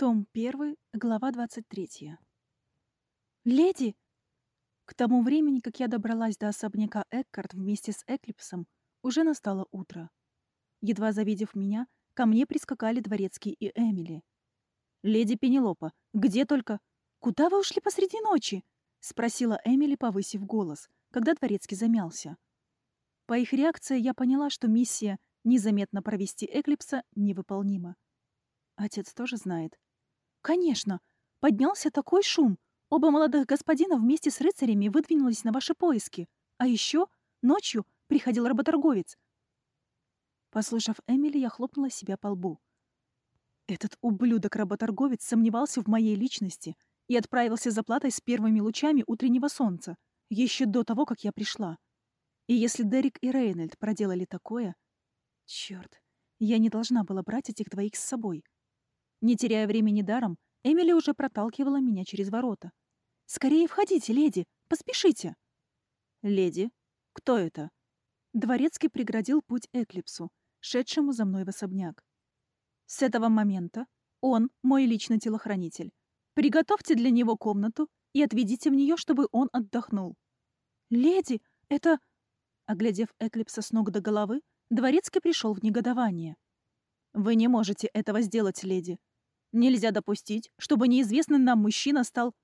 Том 1, глава 23. «Леди!» К тому времени, как я добралась до особняка Эккарт вместе с Эклипсом, уже настало утро. Едва завидев меня, ко мне прискакали Дворецкий и Эмили. «Леди Пенелопа, где только...» «Куда вы ушли посреди ночи?» — спросила Эмили, повысив голос, когда Дворецкий замялся. По их реакции я поняла, что миссия незаметно провести Эклипса невыполнима. Отец тоже знает. «Конечно! Поднялся такой шум! Оба молодых господина вместе с рыцарями выдвинулись на ваши поиски. А еще ночью приходил работорговец». Послушав Эмили, я хлопнула себя по лбу. Этот ублюдок-работорговец сомневался в моей личности и отправился за платой с первыми лучами утреннего солнца, еще до того, как я пришла. И если Дерек и Рейнольд проделали такое... Черт, я не должна была брать этих двоих с собой. Не теряя времени даром, Эмили уже проталкивала меня через ворота. «Скорее входите, леди! Поспешите!» «Леди? Кто это?» Дворецкий преградил путь Эклипсу, шедшему за мной в особняк. «С этого момента он мой личный телохранитель. Приготовьте для него комнату и отведите в нее, чтобы он отдохнул». «Леди, это...» Оглядев Эклипса с ног до головы, Дворецкий пришел в негодование. «Вы не можете этого сделать, леди. Нельзя допустить, чтобы неизвестный нам мужчина стал...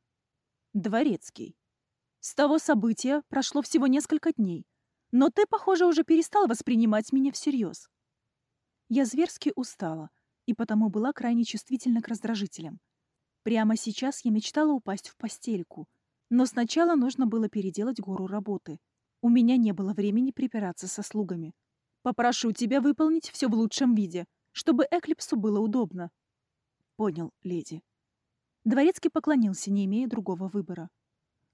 Дворецкий. С того события прошло всего несколько дней, но ты, похоже, уже перестал воспринимать меня всерьез. Я зверски устала и потому была крайне чувствительна к раздражителям. Прямо сейчас я мечтала упасть в постельку, но сначала нужно было переделать гору работы. У меня не было времени припираться со слугами. Попрошу тебя выполнить все в лучшем виде, чтобы Эклипсу было удобно. Понял, леди. Дворецкий поклонился, не имея другого выбора.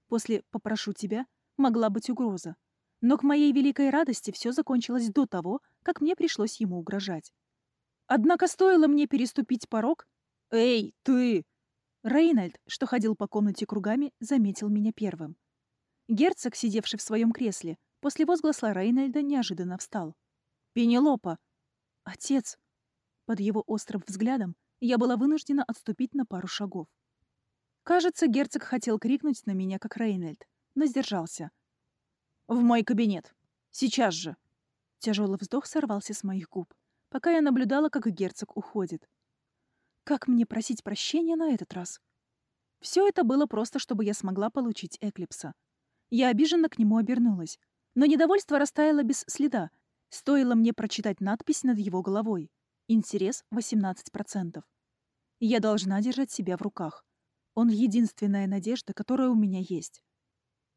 После «попрошу тебя» могла быть угроза. Но к моей великой радости все закончилось до того, как мне пришлось ему угрожать. Однако стоило мне переступить порог... «Эй, ты!» Рейнольд, что ходил по комнате кругами, заметил меня первым. Герцог, сидевший в своем кресле, после возгласа Рейнольда неожиданно встал. «Пенелопа!» «Отец!» Под его острым взглядом я была вынуждена отступить на пару шагов. Кажется, герцог хотел крикнуть на меня, как Рейнольд, но сдержался. «В мой кабинет! Сейчас же!» Тяжелый вздох сорвался с моих губ, пока я наблюдала, как герцог уходит. Как мне просить прощения на этот раз? Все это было просто, чтобы я смогла получить Эклипса. Я обиженно к нему обернулась, но недовольство растаяло без следа. Стоило мне прочитать надпись над его головой. Интерес 18%. Я должна держать себя в руках. Он единственная надежда, которая у меня есть.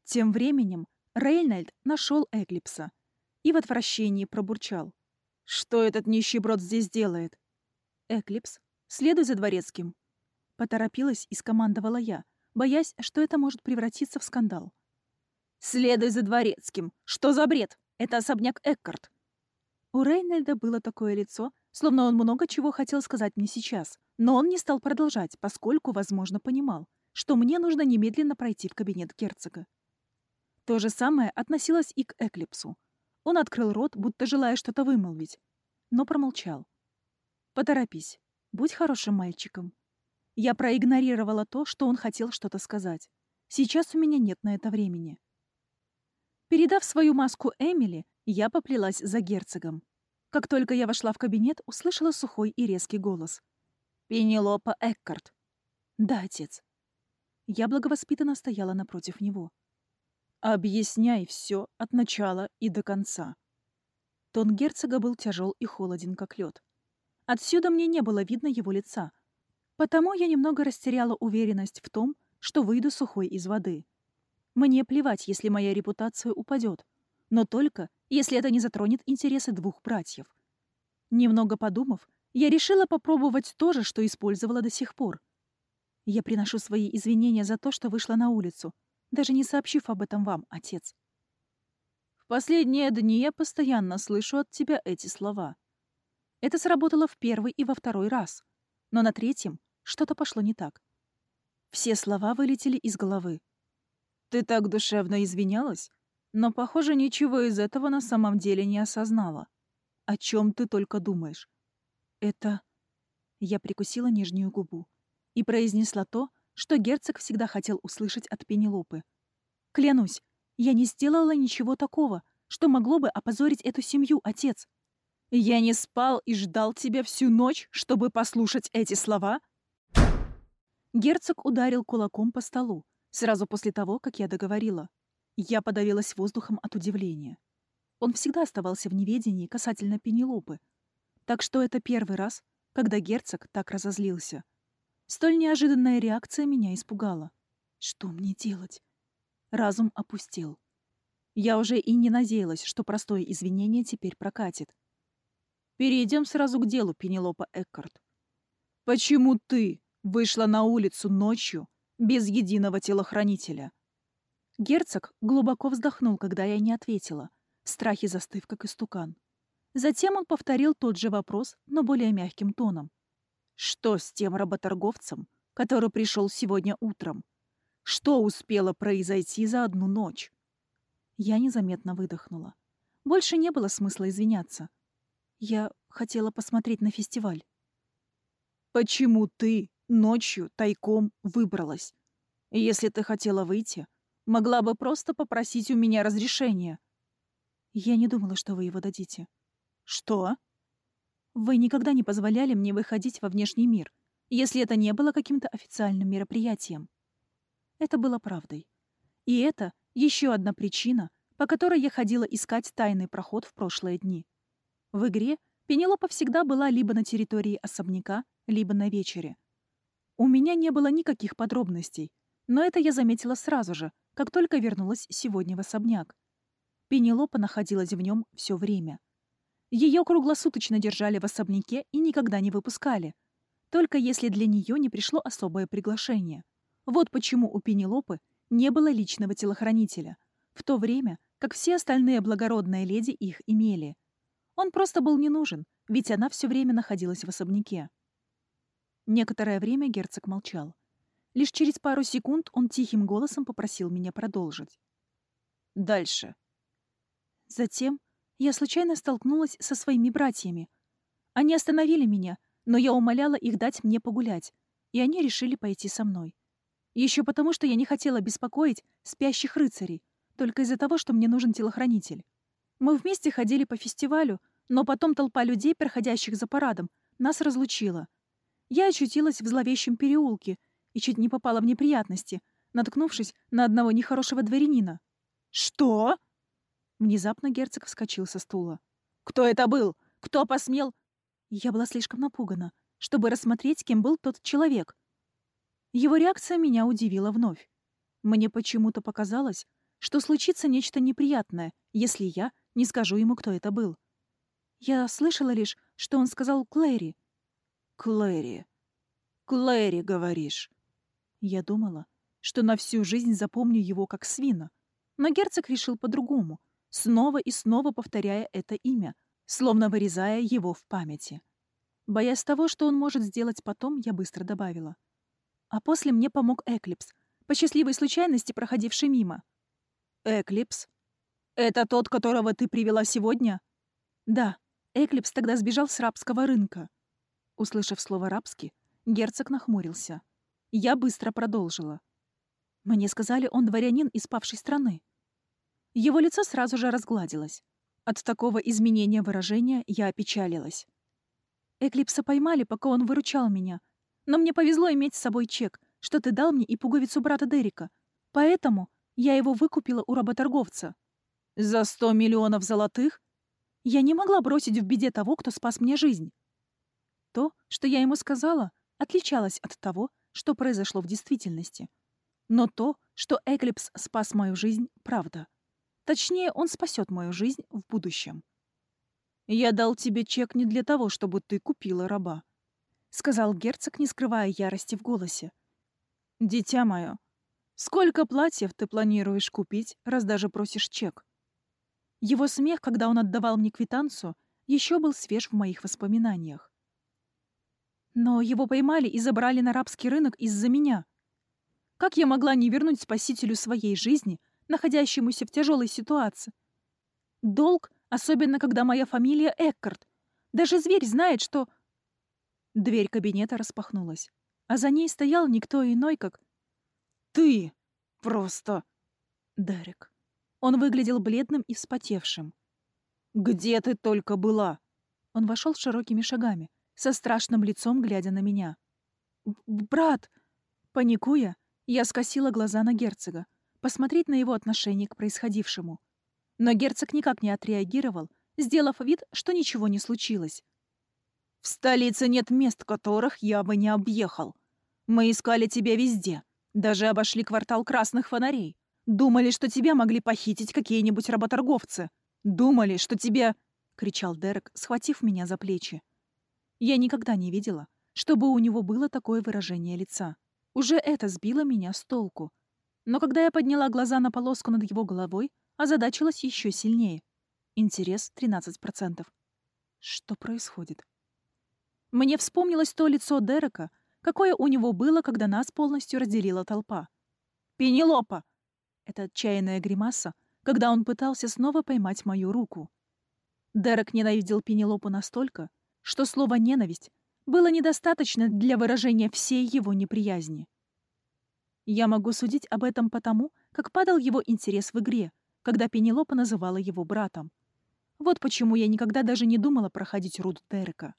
Тем временем Рейнольд нашел Эклипса и в отвращении пробурчал. «Что этот нищеброд здесь делает?» «Эклипс, следуй за дворецким». Поторопилась и скомандовала я, боясь, что это может превратиться в скандал. «Следуй за дворецким! Что за бред? Это особняк Эккарт!» У Рейнольда было такое лицо, словно он много чего хотел сказать мне сейчас, но он не стал продолжать, поскольку, возможно, понимал, что мне нужно немедленно пройти в кабинет герцога. То же самое относилось и к Эклипсу. Он открыл рот, будто желая что-то вымолвить, но промолчал. «Поторопись, будь хорошим мальчиком». Я проигнорировала то, что он хотел что-то сказать. Сейчас у меня нет на это времени. Передав свою маску Эмили, я поплелась за герцогом. Как только я вошла в кабинет, услышала сухой и резкий голос. «Пенелопа Эккарт». «Да, отец». Я благовоспитанно стояла напротив него. «Объясняй все от начала и до конца». Тон герцога был тяжел и холоден, как лед. Отсюда мне не было видно его лица, потому я немного растеряла уверенность в том, что выйду сухой из воды. Мне плевать, если моя репутация упадет, но только если это не затронет интересы двух братьев. Немного подумав, я решила попробовать то же, что использовала до сих пор. Я приношу свои извинения за то, что вышла на улицу, даже не сообщив об этом вам, отец. В последние дни я постоянно слышу от тебя эти слова. Это сработало в первый и во второй раз, но на третьем что-то пошло не так. Все слова вылетели из головы. Ты так душевно извинялась, но, похоже, ничего из этого на самом деле не осознала. О чем ты только думаешь? Это... Я прикусила нижнюю губу. И произнесла то, что герцог всегда хотел услышать от Пенелопы. «Клянусь, я не сделала ничего такого, что могло бы опозорить эту семью, отец. Я не спал и ждал тебя всю ночь, чтобы послушать эти слова?» Герцог ударил кулаком по столу, сразу после того, как я договорила. Я подавилась воздухом от удивления. Он всегда оставался в неведении касательно Пенелопы. Так что это первый раз, когда герцог так разозлился. Столь неожиданная реакция меня испугала. Что мне делать? Разум опустил. Я уже и не надеялась, что простое извинение теперь прокатит. Перейдем сразу к делу, Пенелопа Эккарт. Почему ты вышла на улицу ночью без единого телохранителя? Герцог глубоко вздохнул, когда я не ответила, в страхе застыв, как истукан. Затем он повторил тот же вопрос, но более мягким тоном. «Что с тем работорговцем, который пришел сегодня утром? Что успело произойти за одну ночь?» Я незаметно выдохнула. Больше не было смысла извиняться. Я хотела посмотреть на фестиваль. «Почему ты ночью тайком выбралась? Если ты хотела выйти, Могла бы просто попросить у меня разрешения. Я не думала, что вы его дадите. Что? Вы никогда не позволяли мне выходить во внешний мир, если это не было каким-то официальным мероприятием. Это было правдой. И это еще одна причина, по которой я ходила искать тайный проход в прошлые дни. В игре Пенелопа всегда была либо на территории особняка, либо на вечере. У меня не было никаких подробностей, но это я заметила сразу же, как только вернулась сегодня в особняк. Пенелопа находилась в нем все время. Ее круглосуточно держали в особняке и никогда не выпускали, только если для нее не пришло особое приглашение. Вот почему у Пенелопы не было личного телохранителя, в то время как все остальные благородные леди их имели. Он просто был не нужен, ведь она все время находилась в особняке. Некоторое время герцог молчал. Лишь через пару секунд он тихим голосом попросил меня продолжить. Дальше. Затем я случайно столкнулась со своими братьями. Они остановили меня, но я умоляла их дать мне погулять, и они решили пойти со мной. Еще потому, что я не хотела беспокоить спящих рыцарей, только из-за того, что мне нужен телохранитель. Мы вместе ходили по фестивалю, но потом толпа людей, проходящих за парадом, нас разлучила. Я очутилась в зловещем переулке, и чуть не попала в неприятности, наткнувшись на одного нехорошего дворянина. «Что?» Внезапно герцог вскочил со стула. «Кто это был? Кто посмел?» Я была слишком напугана, чтобы рассмотреть, кем был тот человек. Его реакция меня удивила вновь. Мне почему-то показалось, что случится нечто неприятное, если я не скажу ему, кто это был. Я слышала лишь, что он сказал Клэри. «Клэри. Клэри, говоришь?» Я думала, что на всю жизнь запомню его как свина. Но герцог решил по-другому, снова и снова повторяя это имя, словно вырезая его в памяти. Боясь того, что он может сделать потом, я быстро добавила. А после мне помог Эклипс, по счастливой случайности проходивший мимо. «Эклипс? Это тот, которого ты привела сегодня?» «Да, Эклипс тогда сбежал с рабского рынка». Услышав слово «рабский», герцог нахмурился. Я быстро продолжила. Мне сказали, он дворянин из павшей страны. Его лицо сразу же разгладилось. От такого изменения выражения я опечалилась. Эклипса поймали, пока он выручал меня. Но мне повезло иметь с собой чек, что ты дал мне и пуговицу брата Дерека. Поэтому я его выкупила у работорговца. За сто миллионов золотых? Я не могла бросить в беде того, кто спас мне жизнь. То, что я ему сказала, отличалось от того, что произошло в действительности. Но то, что Эклипс спас мою жизнь, правда. Точнее, он спасет мою жизнь в будущем. «Я дал тебе чек не для того, чтобы ты купила раба», — сказал герцог, не скрывая ярости в голосе. «Дитя мое, сколько платьев ты планируешь купить, раз даже просишь чек?» Его смех, когда он отдавал мне квитанцию, еще был свеж в моих воспоминаниях. Но его поймали и забрали на рабский рынок из-за меня. Как я могла не вернуть спасителю своей жизни, находящемуся в тяжелой ситуации? Долг, особенно когда моя фамилия Эккарт. Даже зверь знает, что... Дверь кабинета распахнулась. а за ней стоял никто иной, как... «Ты! Просто!» Дерек. Он выглядел бледным и вспотевшим. «Где ты только была?» Он вошел широкими шагами, со страшным лицом глядя на меня. «Брат!» Паникуя, я скосила глаза на герцога, посмотреть на его отношение к происходившему. Но герцог никак не отреагировал, сделав вид, что ничего не случилось. «В столице нет мест, которых я бы не объехал. Мы искали тебя везде, даже обошли квартал красных фонарей. Думали, что тебя могли похитить какие-нибудь работорговцы. Думали, что тебя...» — кричал Дерек, схватив меня за плечи. Я никогда не видела, чтобы у него было такое выражение лица. Уже это сбило меня с толку. Но когда я подняла глаза на полоску над его головой, озадачилась еще сильнее. Интерес 13%. Что происходит? Мне вспомнилось то лицо Дерека, какое у него было, когда нас полностью разделила толпа. «Пенелопа!» Это отчаянная гримаса, когда он пытался снова поймать мою руку. Дерек ненавидел Пенелопу настолько, что слово «ненависть» было недостаточно для выражения всей его неприязни. Я могу судить об этом потому, как падал его интерес в игре, когда Пенелопа называла его братом. Вот почему я никогда даже не думала проходить Руд Дерека.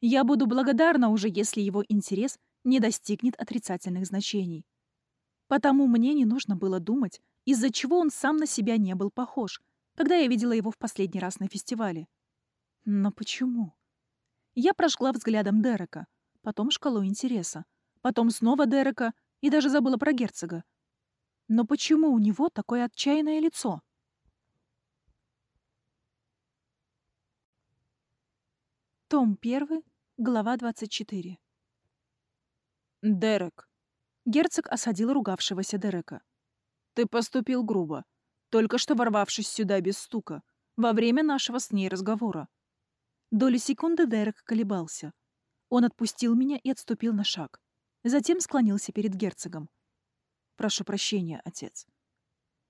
Я буду благодарна уже, если его интерес не достигнет отрицательных значений. Потому мне не нужно было думать, из-за чего он сам на себя не был похож, когда я видела его в последний раз на фестивале. Но почему? Я прожгла взглядом Дерека, потом шкалу интереса, потом снова Дерека и даже забыла про герцога. Но почему у него такое отчаянное лицо? Том 1, глава 24. «Дерек». Герцог осадил ругавшегося Дерека. «Ты поступил грубо, только что ворвавшись сюда без стука, во время нашего с ней разговора». Доли секунды Дерек колебался. Он отпустил меня и отступил на шаг. Затем склонился перед герцогом. «Прошу прощения, отец».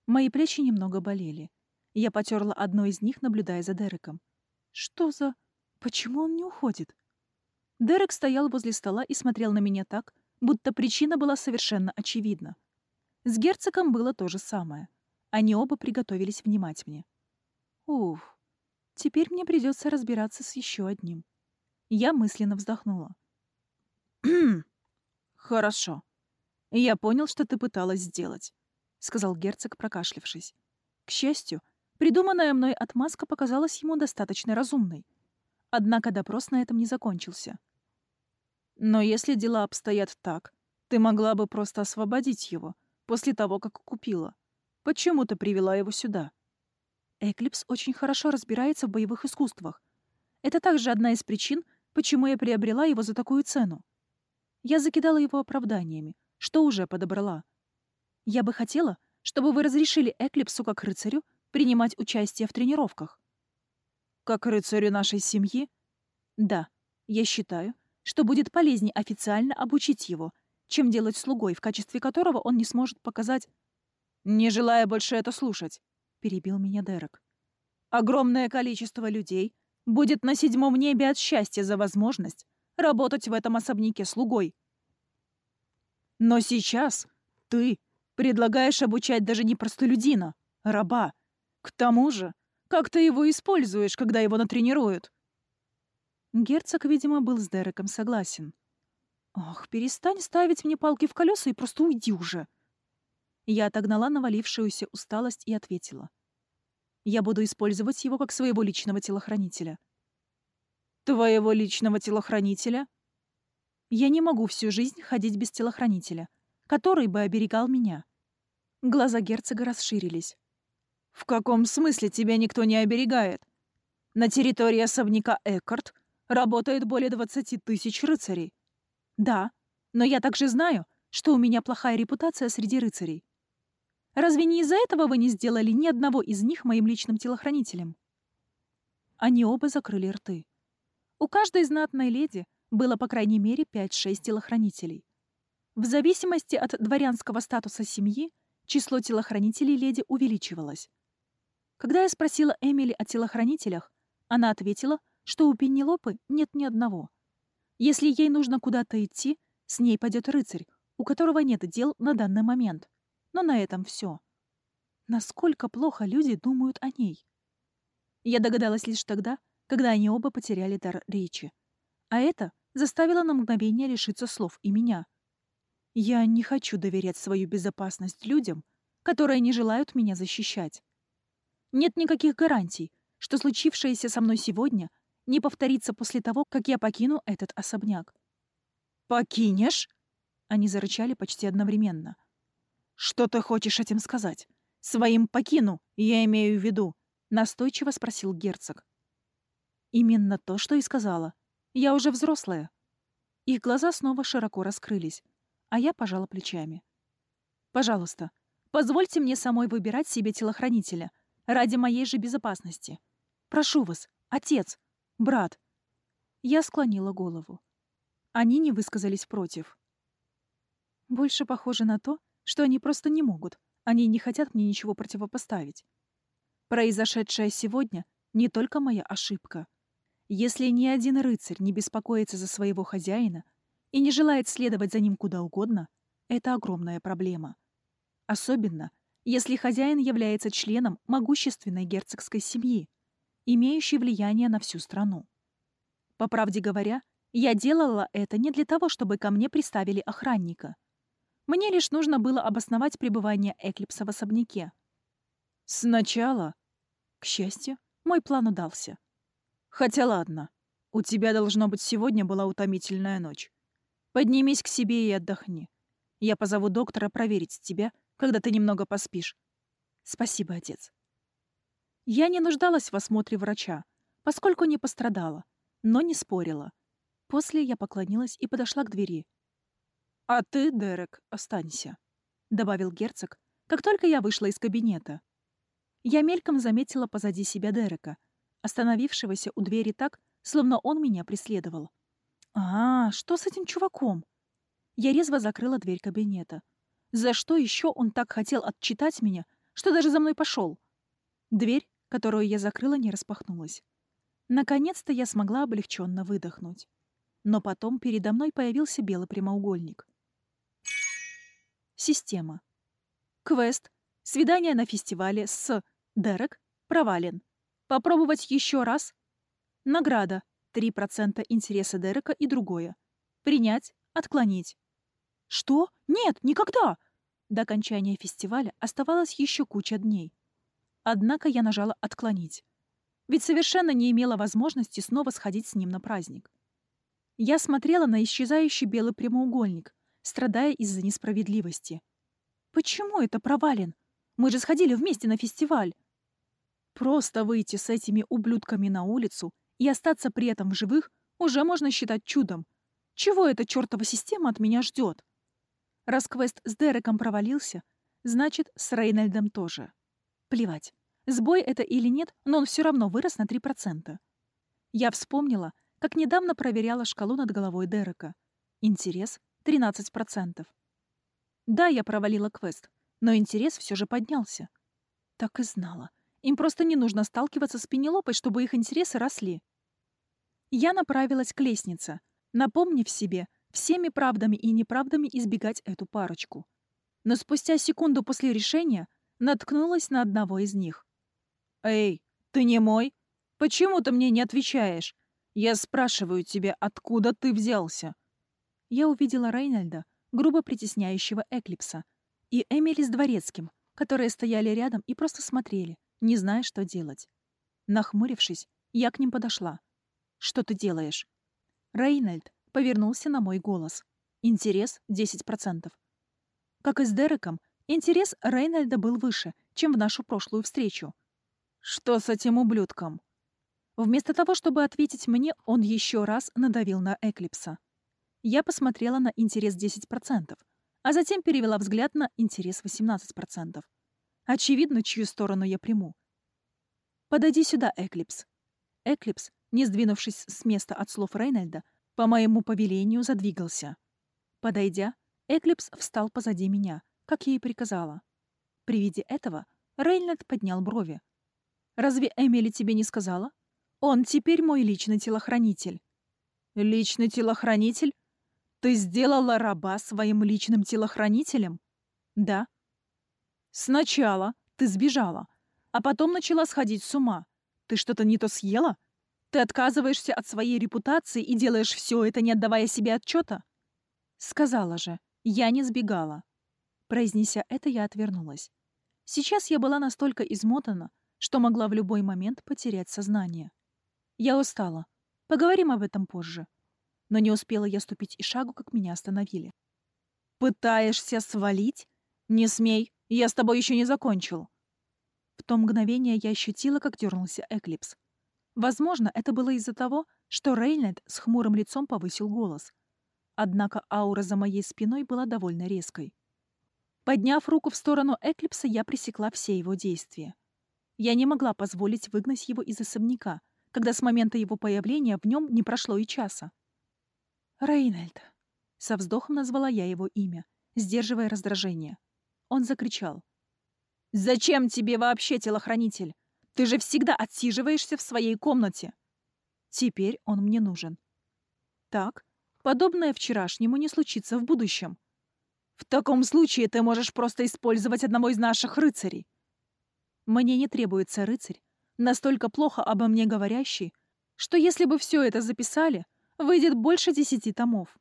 Мои плечи немного болели. Я потерла одно из них, наблюдая за Дереком. «Что за...» Почему он не уходит? Дерек стоял возле стола и смотрел на меня так, будто причина была совершенно очевидна. С герцогом было то же самое. Они оба приготовились внимать мне. Уф, теперь мне придется разбираться с еще одним. Я мысленно вздохнула. «Хорошо. Я понял, что ты пыталась сделать», — сказал герцог, прокашлявшись. К счастью, придуманная мной отмазка показалась ему достаточно разумной — Однако допрос на этом не закончился. Но если дела обстоят так, ты могла бы просто освободить его после того, как купила. Почему ты привела его сюда? Эклипс очень хорошо разбирается в боевых искусствах. Это также одна из причин, почему я приобрела его за такую цену. Я закидала его оправданиями, что уже подобрала. Я бы хотела, чтобы вы разрешили Эклипсу как рыцарю принимать участие в тренировках. Как рыцарю нашей семьи? Да, я считаю, что будет полезнее официально обучить его, чем делать слугой, в качестве которого он не сможет показать... «Не желая больше это слушать», — перебил меня Дерек. «Огромное количество людей будет на седьмом небе от счастья за возможность работать в этом особняке слугой. Но сейчас ты предлагаешь обучать даже не простолюдина, а раба. К тому же как ты его используешь, когда его натренируют?» Герцог, видимо, был с Дереком согласен. «Ох, перестань ставить мне палки в колеса и просто уйди уже!» Я отогнала навалившуюся усталость и ответила. «Я буду использовать его как своего личного телохранителя». «Твоего личного телохранителя?» «Я не могу всю жизнь ходить без телохранителя, который бы оберегал меня». Глаза герцога расширились. «В каком смысле тебя никто не оберегает? На территории особняка Эккарт работает более 20 тысяч рыцарей». «Да, но я также знаю, что у меня плохая репутация среди рыцарей. Разве не из-за этого вы не сделали ни одного из них моим личным телохранителем?» Они оба закрыли рты. У каждой знатной леди было по крайней мере 5-6 телохранителей. В зависимости от дворянского статуса семьи число телохранителей леди увеличивалось. Когда я спросила Эмили о телохранителях, она ответила, что у Пеннилопы нет ни одного. Если ей нужно куда-то идти, С ней пойдет рыцарь, у которого нет дел на данный момент. Но на этом все. Насколько плохо люди думают о ней. Я догадалась лишь тогда, когда они оба потеряли дар речи. А это заставило на мгновение лишиться слов и меня. Я не хочу доверять свою безопасность людям, которые не желают меня защищать. Нет никаких гарантий, что случившееся со мной сегодня не повторится после того, как я покину этот особняк. «Покинешь?» Они зарычали почти одновременно. «Что ты хочешь этим сказать? Своим покину, я имею в виду», — настойчиво спросил герцог. «Именно то, что и сказала. Я уже взрослая». Их глаза снова широко раскрылись, а я пожала плечами. «Пожалуйста, позвольте мне самой выбирать себе телохранителя ради моей же безопасности. Прошу вас, отец, брат». Я склонила голову. Они не высказались против. Больше похоже на то, что они просто не могут. Они не хотят мне ничего противопоставить. Произошедшее сегодня не только моя ошибка. Если ни один рыцарь не беспокоится за своего хозяина и не желает следовать за ним куда угодно, это огромная проблема. Особенно, если хозяин является членом могущественной герцогской семьи, имеющей влияние на всю страну. По правде говоря, я делала это не для того, чтобы ко мне приставили охранника — мне лишь нужно было обосновать пребывание Эклипса в особняке. Сначала, к счастью, мой план удался. Хотя ладно, у тебя, должно быть, сегодня была утомительная ночь. Поднимись к себе и отдохни. Я позову доктора проверить тебя, когда ты немного поспишь. Спасибо, отец. Я не нуждалась в осмотре врача, поскольку не пострадала, но не спорила. После я поклонилась и подошла к двери, «А ты, Дерек, останься», — добавил герцог, как только я вышла из кабинета. Я мельком заметила позади себя Дерека, остановившегося у двери так, словно он меня преследовал. «А, что с этим чуваком?» Я резво закрыла дверь кабинета. За что еще он так хотел отчитать меня, что даже за мной пошел? Дверь, которую я закрыла, не распахнулась. Наконец-то я смогла облегченно выдохнуть. Но потом передо мной появился белый прямоугольник. Система. Квест. Свидание на фестивале с Дерек провален. Попробовать еще раз. Награда. 3% интереса Дерека и другое. Принять, отклонить. Что? Нет, никогда! До окончания фестиваля оставалось еще куча дней. Однако я нажала «отклонить». Ведь совершенно не имела возможности снова сходить с ним на праздник. Я смотрела на исчезающий белый прямоугольник, страдая из-за несправедливости. Почему это провален? Мы же сходили вместе на фестиваль. Просто выйти с этими ублюдками на улицу и остаться при этом в живых уже можно считать чудом. Чего эта чертова система от меня ждет? Раз квест с Дереком провалился, значит, с Рейнольдом тоже. Плевать, сбой это или нет, но он все равно вырос на 3%. Я вспомнила, как недавно проверяла шкалу над головой Дерека. Интерес 13%. Да, я провалила квест, но интерес все же поднялся. Так и знала. Им просто не нужно сталкиваться с Пенелопой, чтобы их интересы росли. Я направилась к лестнице, напомнив себе всеми правдами и неправдами избегать эту парочку. Но спустя секунду после решения наткнулась на одного из них. «Эй, ты не мой? Почему ты мне не отвечаешь? Я спрашиваю тебя, откуда ты взялся?» Я увидела Рейнольда, грубо притесняющего Эклипса, и Эмили с Дворецким, которые стояли рядом и просто смотрели, не зная, что делать. Нахмурившись, я к ним подошла. «Что ты делаешь?» Рейнольд повернулся на мой голос. Интерес — 10%. Как и с Дереком, интерес Рейнольда был выше, чем в нашу прошлую встречу. «Что с этим ублюдком?» Вместо того, чтобы ответить мне, он еще раз надавил на Эклипса. Я посмотрела на интерес 10%, а затем перевела взгляд на интерес 18%. Очевидно, чью сторону я приму. «Подойди сюда, Эклипс». Эклипс, не сдвинувшись с места от слов Рейнольда, по моему повелению задвигался. Подойдя, Эклипс встал позади меня, как я и приказала. При виде этого Рейнольд поднял брови. «Разве Эмили тебе не сказала? Он теперь мой личный телохранитель». «Личный телохранитель? Ты сделала раба своим личным телохранителем? Да. Сначала ты сбежала, а потом начала сходить с ума. Ты что-то не то съела? Ты отказываешься от своей репутации и делаешь все это, не отдавая себе отчета? Сказала же, я не сбегала. Произнеся это, я отвернулась. Сейчас я была настолько измотана, что могла в любой момент потерять сознание. Я устала. Поговорим об этом позже. Но не успела я ступить и шагу, как меня остановили. «Пытаешься свалить? Не смей, я с тобой еще не закончил». В то мгновение я ощутила, как дернулся Эклипс. Возможно, это было из-за того, что Рейнольд с хмурым лицом повысил голос. Однако аура за моей спиной была довольно резкой. Подняв руку в сторону Эклипса, я пресекла все его действия. Я не могла позволить выгнать его из особняка, когда с момента его появления в нем не прошло и часа. «Рейнольд», — со вздохом назвала я его имя, сдерживая раздражение. Он закричал. «Зачем тебе вообще телохранитель? Ты же всегда отсиживаешься в своей комнате!» Теперь он мне нужен. Так, подобное вчерашнему не случится в будущем. В таком случае ты можешь просто использовать одного из наших рыцарей. Мне не требуется рыцарь, настолько плохо обо мне говорящий, что если бы все это записали, выйдет больше десяти томов.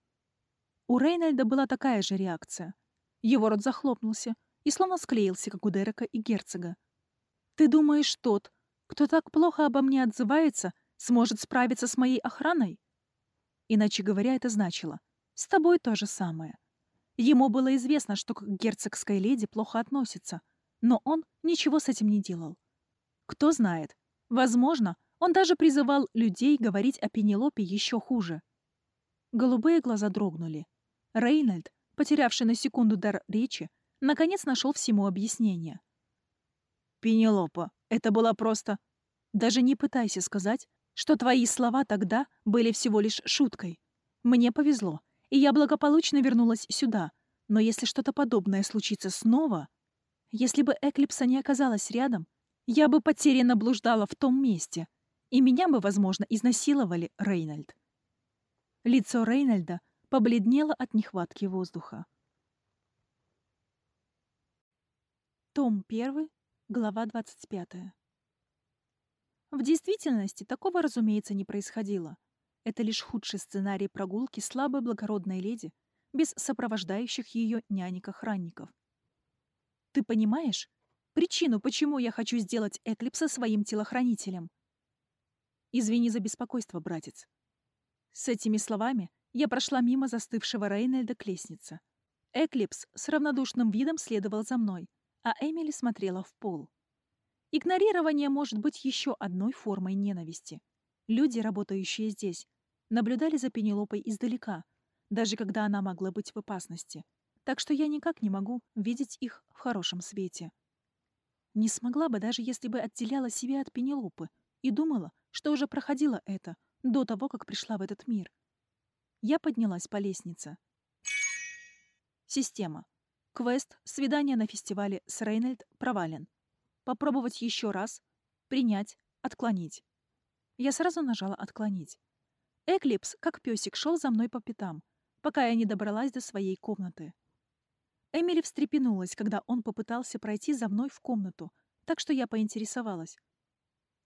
У Рейнольда была такая же реакция. Его рот захлопнулся и словно склеился, как у Дерека и герцога. «Ты думаешь, тот, кто так плохо обо мне отзывается, сможет справиться с моей охраной?» Иначе говоря, это значило «с тобой то же самое». Ему было известно, что к герцогской леди плохо относится, но он ничего с этим не делал. Кто знает, возможно, он даже призывал людей говорить о Пенелопе еще хуже. Голубые глаза дрогнули. Рейнольд, потерявший на секунду дар речи, наконец нашел всему объяснение. «Пенелопа, это было просто... Даже не пытайся сказать, что твои слова тогда были всего лишь шуткой. Мне повезло, и я благополучно вернулась сюда, но если что-то подобное случится снова... Если бы Эклипса не оказалась рядом, я бы потерянно блуждала в том месте, и меня бы, возможно, изнасиловали Рейнольд. Лицо Рейнольда побледнело от нехватки воздуха. Том 1, глава 25. В действительности такого, разумеется, не происходило. Это лишь худший сценарий прогулки слабой благородной леди без сопровождающих ее нянек-охранников. Ты понимаешь причину, почему я хочу сделать Эклипса своим телохранителем? Извини за беспокойство, братец. С этими словами я прошла мимо застывшего Рейнольда к лестнице. Эклипс с равнодушным видом следовал за мной, а Эмили смотрела в пол. Игнорирование может быть еще одной формой ненависти. Люди, работающие здесь, наблюдали за Пенелопой издалека, даже когда она могла быть в опасности, так что я никак не могу видеть их в хорошем свете. Не смогла бы, даже если бы отделяла себя от Пенелопы и думала, что уже проходила это до того, как пришла в этот мир. Я поднялась по лестнице. Система. Квест «Свидание на фестивале с Рейнольд» провален. Попробовать еще раз. Принять. Отклонить. Я сразу нажала «Отклонить». Эклипс, как песик, шел за мной по пятам, пока я не добралась до своей комнаты. Эмили встрепенулась, когда он попытался пройти за мной в комнату, так что я поинтересовалась.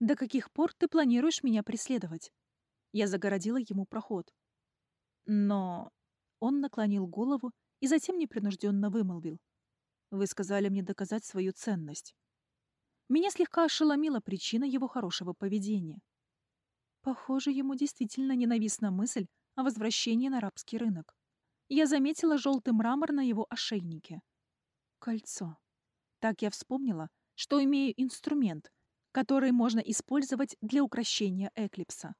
«До каких пор ты планируешь меня преследовать?» Я загородила ему проход. Но... Он наклонил голову и затем непринужденно вымолвил. «Вы сказали мне доказать свою ценность». Меня слегка ошеломила причина его хорошего поведения. Похоже, ему действительно ненавистна мысль о возвращении на арабский рынок. Я заметила желтый мрамор на его ошейнике. Кольцо. Так я вспомнила, что имею инструмент, который можно использовать для украшения эклипса.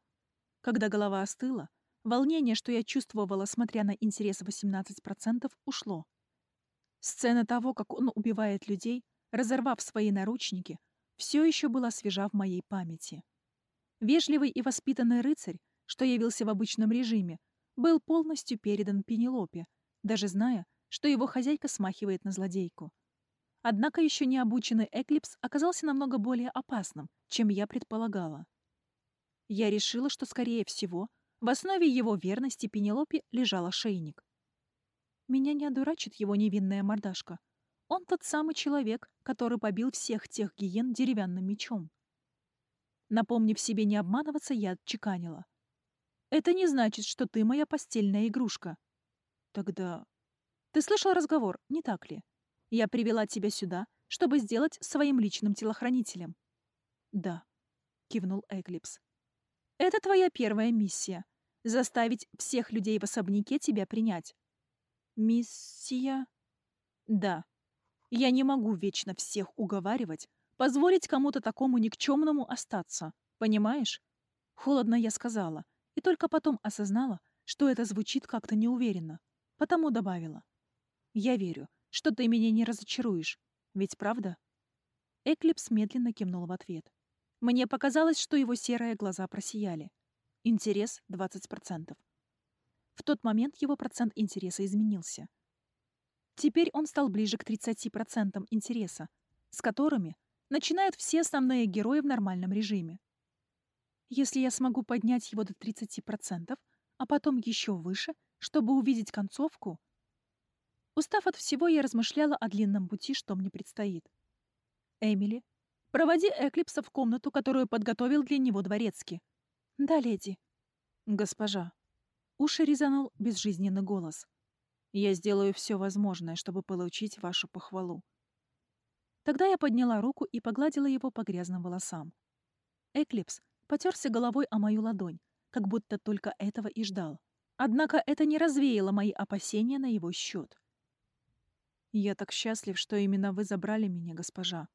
Когда голова остыла, волнение, что я чувствовала, смотря на интерес 18%, ушло. Сцена того, как он убивает людей, разорвав свои наручники, все еще была свежа в моей памяти. Вежливый и воспитанный рыцарь, что явился в обычном режиме, был полностью передан Пенелопе, даже зная, что его хозяйка смахивает на злодейку. Однако еще не обученный Эклипс оказался намного более опасным, чем я предполагала. Я решила, что, скорее всего, В основе его верности Пенелопе лежал ошейник. Меня не одурачит его невинная мордашка. Он тот самый человек, который побил всех тех гиен деревянным мечом. Напомнив себе не обманываться, я отчеканила. «Это не значит, что ты моя постельная игрушка». «Тогда...» «Ты слышал разговор, не так ли? Я привела тебя сюда, чтобы сделать своим личным телохранителем». «Да», — кивнул Эклипс. «Это твоя первая миссия — заставить всех людей в особняке тебя принять». «Миссия?» «Да. Я не могу вечно всех уговаривать, позволить кому-то такому никчемному остаться, понимаешь?» Холодно я сказала, и только потом осознала, что это звучит как-то неуверенно, потому добавила. «Я верю, что ты меня не разочаруешь, ведь правда?» Эклипс медленно кивнул в ответ. Мне показалось, что его серые глаза просияли. Интерес — 20%. В тот момент его процент интереса изменился. Теперь он стал ближе к 30% интереса, с которыми начинают все основные герои в нормальном режиме. Если я смогу поднять его до 30%, а потом еще выше, чтобы увидеть концовку... Устав от всего, я размышляла о длинном пути, что мне предстоит. Эмили, Проводи Эклипса в комнату, которую подготовил для него дворецкий. Да, леди. Госпожа. Уши резанул безжизненный голос. Я сделаю все возможное, чтобы получить вашу похвалу. Тогда я подняла руку и погладила его по грязным волосам. Эклипс потерся головой о мою ладонь, как будто только этого и ждал. Однако это не развеяло мои опасения на его счет. «Я так счастлив, что именно вы забрали меня, госпожа»,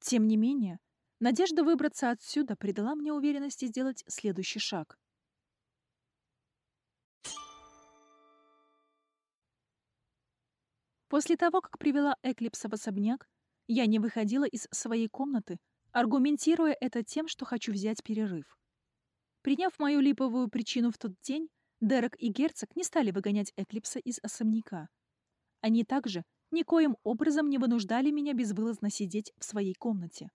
тем не менее, надежда выбраться отсюда придала мне уверенности сделать следующий шаг. После того, как привела Эклипса в особняк, я не выходила из своей комнаты, аргументируя это тем, что хочу взять перерыв. Приняв мою липовую причину в тот день, Дерек и Герцог не стали выгонять Эклипса из особняка. Они также никоим образом не вынуждали меня безвылазно сидеть в своей комнате.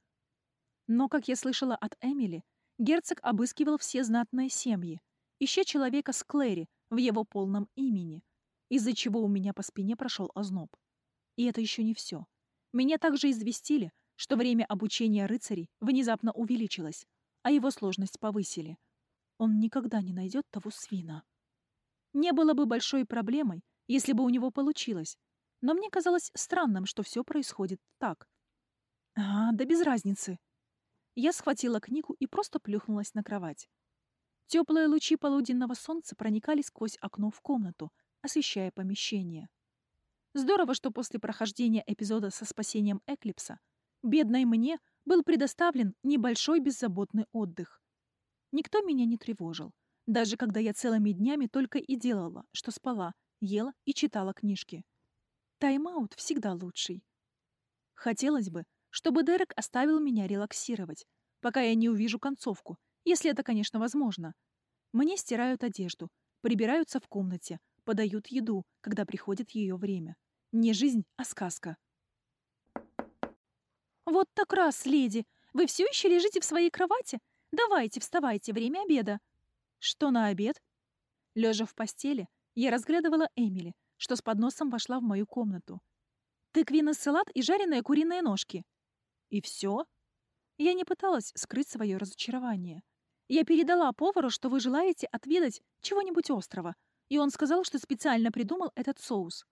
Но, как я слышала от Эмили, герцог обыскивал все знатные семьи, ища человека с Клэри в его полном имени, из-за чего у меня по спине прошел озноб. И это еще не все. Меня также известили, что время обучения рыцарей внезапно увеличилось, а его сложность повысили. Он никогда не найдет того свина. Не было бы большой проблемой, если бы у него получилось, но мне казалось странным, что все происходит так. А, да без разницы. Я схватила книгу и просто плюхнулась на кровать. Теплые лучи полуденного солнца проникали сквозь окно в комнату, освещая помещение. Здорово, что после прохождения эпизода со спасением Эклипса бедной мне был предоставлен небольшой беззаботный отдых. Никто меня не тревожил, даже когда я целыми днями только и делала, что спала, ела и читала книжки. Тайм-аут всегда лучший. Хотелось бы, чтобы Дерек оставил меня релаксировать, пока я не увижу концовку, если это, конечно, возможно. Мне стирают одежду, прибираются в комнате, подают еду, когда приходит ее время. Не жизнь, а сказка. «Вот так раз, леди! Вы все еще лежите в своей кровати? Давайте, вставайте, время обеда!» «Что на обед?» Лежа в постели, я разглядывала Эмили, что с подносом вошла в мою комнату. Тыквенный салат и жареные куриные ножки. И все? Я не пыталась скрыть свое разочарование. Я передала повару, что вы желаете отведать чего-нибудь острого, и он сказал, что специально придумал этот соус.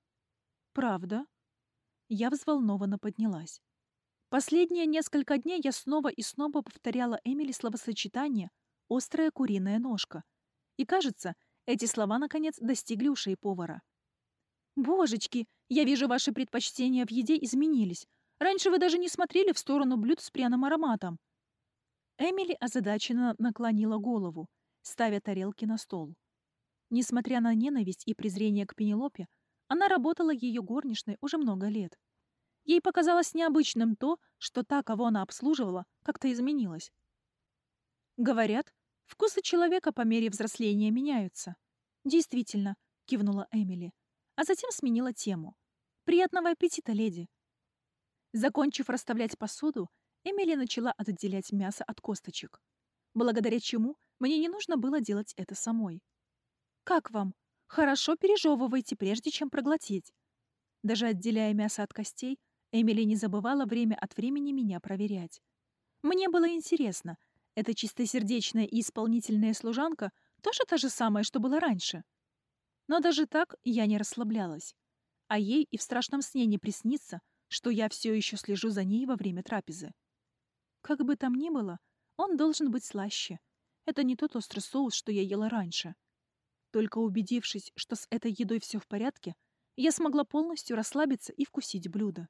Правда? Я взволнованно поднялась. Последние несколько дней я снова и снова повторяла Эмили словосочетание «острая куриная ножка». И, кажется, эти слова, наконец, достигли ушей повара. «Божечки, я вижу, ваши предпочтения в еде изменились. Раньше вы даже не смотрели в сторону блюд с пряным ароматом». Эмили озадаченно наклонила голову, ставя тарелки на стол. Несмотря на ненависть и презрение к Пенелопе, она работала ее горничной уже много лет. Ей показалось необычным то, что та, кого она обслуживала, как-то изменилась. «Говорят, вкусы человека по мере взросления меняются». «Действительно», — кивнула Эмили а затем сменила тему. «Приятного аппетита, леди!» Закончив расставлять посуду, Эмили начала отделять мясо от косточек, благодаря чему Мне не нужно было делать это самой. «Как вам? Хорошо пережевывайте, прежде чем проглотить». Даже отделяя мясо от костей, Эмили не забывала время от времени меня проверять. Мне было интересно, эта чистосердечная и исполнительная служанка тоже та же самая, что была раньше. Но даже так я не расслаблялась. А ей и в страшном сне не приснится, что я все еще слежу за ней во время трапезы. Как бы там ни было, он должен быть слаще. Это не тот острый соус, что я ела раньше. Только убедившись, что с этой едой все в порядке, я смогла полностью расслабиться и вкусить блюдо.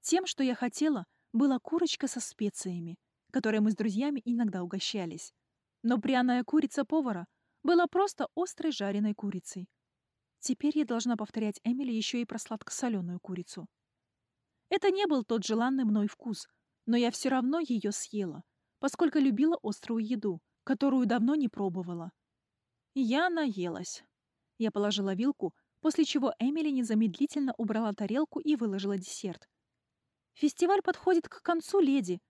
Тем, что я хотела, была курочка со специями, которой мы с друзьями иногда угощались. Но пряная курица повара была просто острой жареной курицей. Теперь я должна повторять Эмили еще и про сладко-соленую курицу. Это не был тот желанный мной вкус, но я все равно ее съела, поскольку любила острую еду, которую давно не пробовала. Я наелась. Я положила вилку, после чего Эмили незамедлительно убрала тарелку и выложила десерт. «Фестиваль подходит к концу, леди», —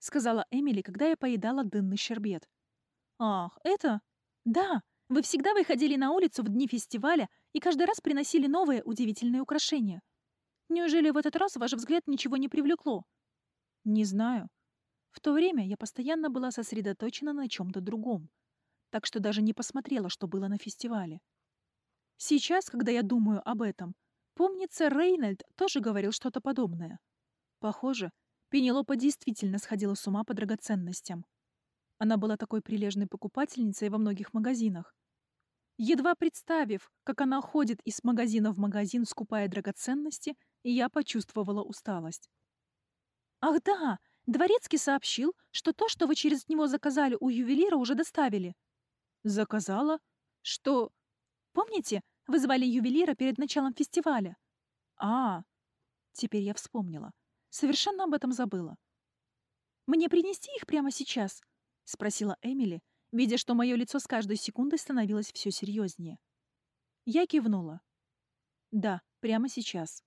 сказала Эмили, когда я поедала дынный щербет. «Ах, это...» «Да, вы всегда выходили на улицу в дни фестиваля и каждый раз приносили новые удивительные украшения. Неужели в этот раз ваш взгляд ничего не привлекло?» «Не знаю. В то время я постоянно была сосредоточена на чем-то другом, так что даже не посмотрела, что было на фестивале. Сейчас, когда я думаю об этом, помнится, Рейнольд тоже говорил что-то подобное. Похоже, Пенелопа действительно сходила с ума по драгоценностям. Она была такой прилежной покупательницей во многих магазинах. Едва представив, как она ходит из магазина в магазин, скупая драгоценности, я почувствовала усталость. «Ах да! Дворецкий сообщил, что то, что вы через него заказали у ювелира, уже доставили». «Заказала? Что? Помните, вы звали ювелира перед началом фестиваля?» «А, теперь я вспомнила. Совершенно об этом забыла. «Мне принести их прямо сейчас?» — спросила Эмили, видя, что мое лицо с каждой секундой становилось все серьезнее. Я кивнула. «Да, прямо сейчас».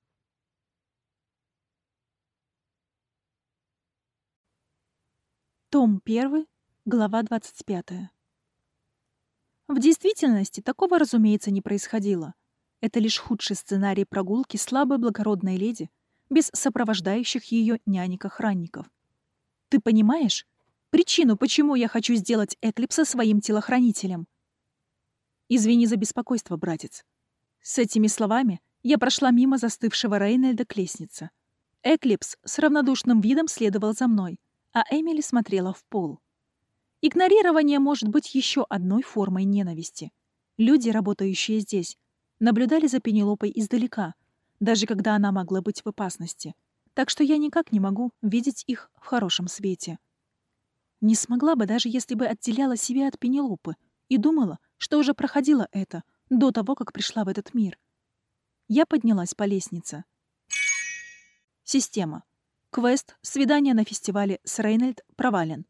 Том 1, глава 25. В действительности такого, разумеется, не происходило. Это лишь худший сценарий прогулки слабой благородной леди — без сопровождающих ее нянек-охранников. Ты понимаешь причину, почему я хочу сделать Эклипса своим телохранителем? Извини за беспокойство, братец. С этими словами я прошла мимо застывшего Рейнольда к лестнице. Эклипс с равнодушным видом следовал за мной, а Эмили смотрела в пол. Игнорирование может быть еще одной формой ненависти. Люди, работающие здесь, наблюдали за Пенелопой издалека — даже когда она могла быть в опасности. Так что я никак не могу видеть их в хорошем свете. Не смогла бы, даже если бы отделяла себя от Пенелопы и думала, что уже проходила это до того, как пришла в этот мир. Я поднялась по лестнице. Система. Квест «Свидание на фестивале с Рейнольд» провален.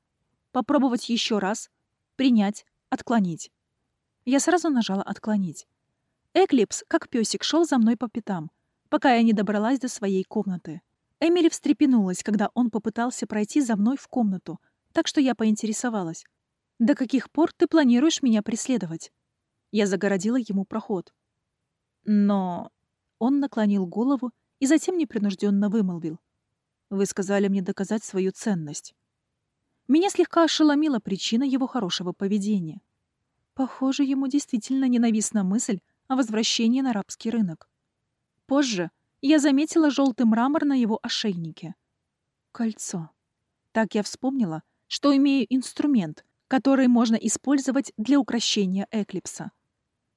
Попробовать еще раз. Принять. Отклонить. Я сразу нажала «Отклонить». Эклипс, как песик, шел за мной по пятам — пока я не добралась до своей комнаты. Эмили встрепенулась, когда он попытался пройти за мной в комнату, так что я поинтересовалась. «До каких пор ты планируешь меня преследовать?» Я загородила ему проход. Но... Он наклонил голову и затем непринужденно вымолвил. «Вы сказали мне доказать свою ценность». Меня слегка ошеломила причина его хорошего поведения. Похоже, ему действительно ненавистна мысль о возвращении на рабский рынок. Позже я заметила желтый мрамор на его ошейнике. Кольцо. Так я вспомнила, что имею инструмент, который можно использовать для украшения эклипса.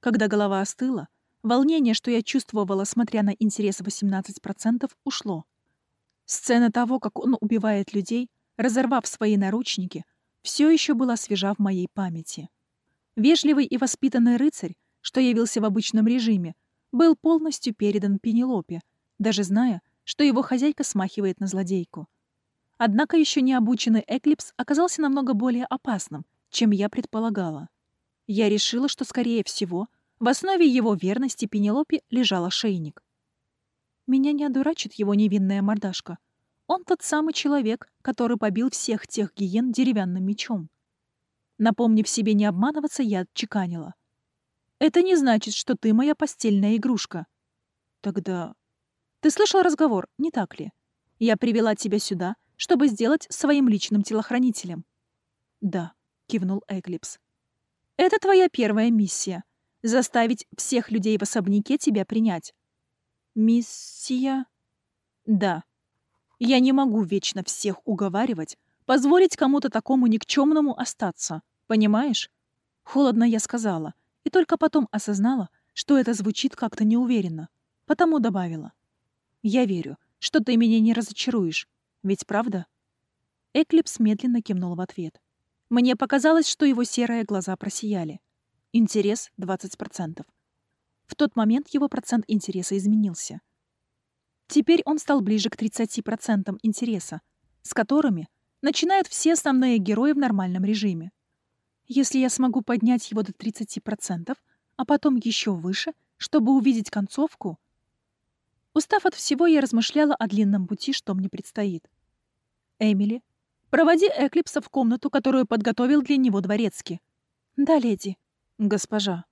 Когда голова остыла, волнение, что я чувствовала, смотря на интерес 18%, ушло. Сцена того, как он убивает людей, разорвав свои наручники, все еще была свежа в моей памяти. Вежливый и воспитанный рыцарь, что явился в обычном режиме, был полностью передан Пенелопе, даже зная, что его хозяйка смахивает на злодейку. Однако еще не обученный Эклипс оказался намного более опасным, чем я предполагала. Я решила, что, скорее всего, в основе его верности Пенелопе лежал ошейник. Меня не одурачит его невинная мордашка. Он тот самый человек, который побил всех тех гиен деревянным мечом. Напомнив себе не обманываться, я отчеканила. «Это не значит, что ты моя постельная игрушка». «Тогда...» «Ты слышал разговор, не так ли? Я привела тебя сюда, чтобы сделать своим личным телохранителем». «Да», — кивнул Эклипс. «Это твоя первая миссия — заставить всех людей в особняке тебя принять». «Миссия?» «Да. Я не могу вечно всех уговаривать, позволить кому-то такому никчемному остаться. Понимаешь?» Холодно я сказала, и только потом осознала, что это звучит как-то неуверенно, потому добавила. «Я верю, что ты меня не разочаруешь, ведь правда?» Эклипс медленно кивнул в ответ. Мне показалось, что его серые глаза просияли. Интерес — 20%. В тот момент его процент интереса изменился. Теперь он стал ближе к 30% интереса, с которыми начинают все основные герои в нормальном режиме. Если я смогу поднять его до 30%, а потом еще выше, чтобы увидеть концовку... Устав от всего, я размышляла о длинном пути, что мне предстоит. Эмили, проводи Эклипса в комнату, которую подготовил для него дворецкий. Да, леди. Госпожа.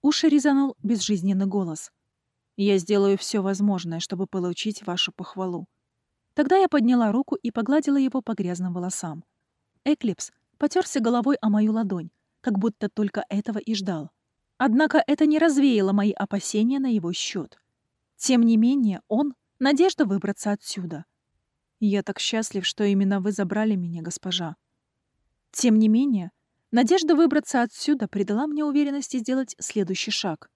Уши резанул безжизненный голос. Я сделаю все возможное, чтобы получить вашу похвалу. Тогда я подняла руку и погладила его по грязным волосам. Эклипс потерся головой о мою ладонь, как будто только этого и ждал. Однако это не развеяло мои опасения на его счет. Тем не менее, он — надежда выбраться отсюда. Я так счастлив, что именно вы забрали меня, госпожа. Тем не менее, надежда выбраться отсюда придала мне уверенности сделать следующий шаг.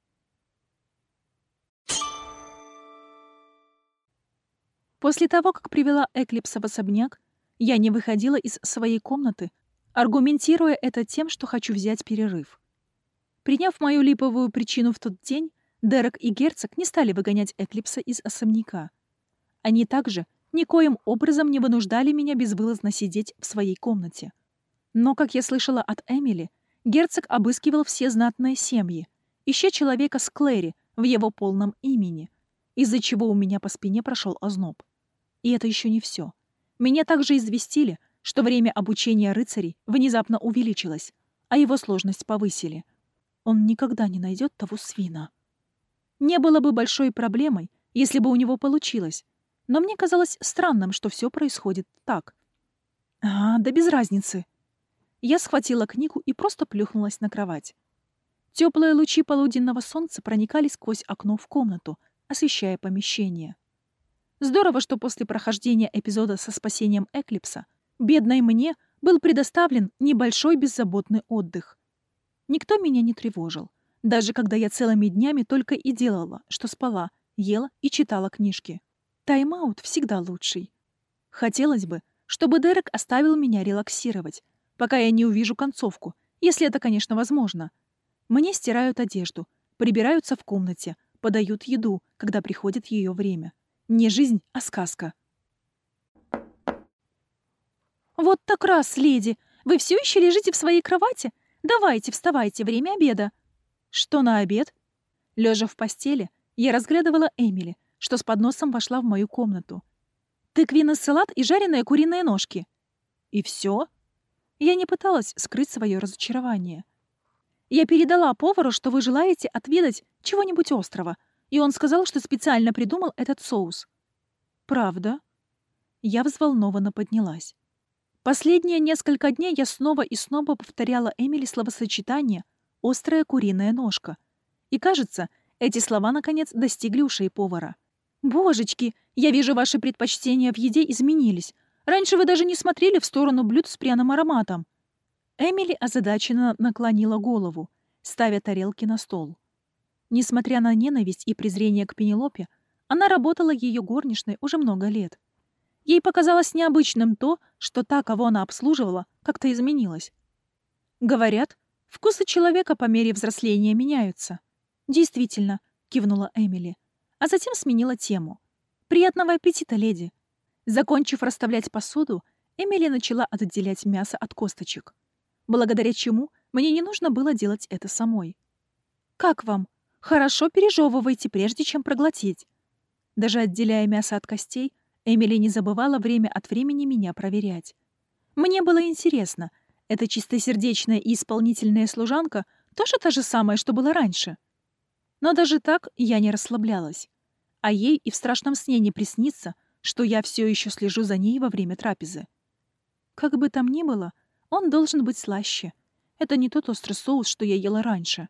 После того, как привела Эклипса в особняк, я не выходила из своей комнаты, аргументируя это тем, что хочу взять перерыв. Приняв мою липовую причину в тот день, Дерек и Герцог не стали выгонять Эклипса из особняка. Они также никоим образом не вынуждали меня безвылазно сидеть в своей комнате. Но, как я слышала от Эмили, Герцог обыскивал все знатные семьи, ища человека с Клэри в его полном имени, из-за чего у меня по спине прошел озноб. И это еще не все. Меня также известили, что время обучения рыцарей внезапно увеличилось, а его сложность повысили. Он никогда не найдет того свина. Не было бы большой проблемой, если бы у него получилось, но мне казалось странным, что все происходит так. А, да без разницы. Я схватила книгу и просто плюхнулась на кровать. Теплые лучи полуденного солнца проникали сквозь окно в комнату, освещая помещение. Здорово, что после прохождения эпизода со спасением Эклипса бедной мне был предоставлен небольшой беззаботный отдых. Никто меня не тревожил, даже когда я целыми днями только и делала, что спала, ела и читала книжки. Тайм-аут всегда лучший. Хотелось бы, чтобы Дерек оставил меня релаксировать, пока я не увижу концовку, если это, конечно, возможно. Мне стирают одежду, прибираются в комнате, подают еду, когда приходит ее время. Не жизнь, а сказка. «Вот так раз, леди! Вы все еще лежите в своей кровати? Давайте, вставайте, время обеда!» «Что на обед?» Лежа в постели, я разглядывала Эмили, что с подносом вошла в мою комнату. «Тыквенный салат и жареные куриные ножки». «И все?» Я не пыталась скрыть свое разочарование. «Я передала повару, что вы желаете отведать чего-нибудь острого, и он сказал, что специально придумал этот соус. Правда? Я взволнованно поднялась. Последние несколько дней я снова и снова повторяла Эмили словосочетание «острая куриная ножка». И, кажется, эти слова, наконец, достигли ушей повара. «Божечки, я вижу, ваши предпочтения в еде изменились. Раньше вы даже не смотрели в сторону блюд с пряным ароматом». Эмили озадаченно наклонила голову, ставя тарелки на стол. Несмотря на ненависть и презрение к Пенелопе, она работала ее горничной уже много лет. Ей показалось необычным то, что та, кого она обслуживала, как-то изменилась. Говорят, вкусы человека по мере взросления меняются. Действительно, кивнула Эмили, а затем сменила тему. Приятного аппетита, леди. Закончив расставлять посуду, Эмили начала отделять мясо от косточек, благодаря чему мне не нужно было делать это самой. «Как вам?» Хорошо пережевывайте, прежде чем проглотить. Даже отделяя мясо от костей, Эмили не забывала время от времени меня проверять. Мне было интересно, эта чистосердечная и исполнительная служанка тоже та же самая, что была раньше. Но даже так я не расслаблялась. А ей и в страшном сне не приснится, что я все еще слежу за ней во время трапезы. Как бы там ни было, он должен быть слаще. Это не тот острый соус, что я ела раньше.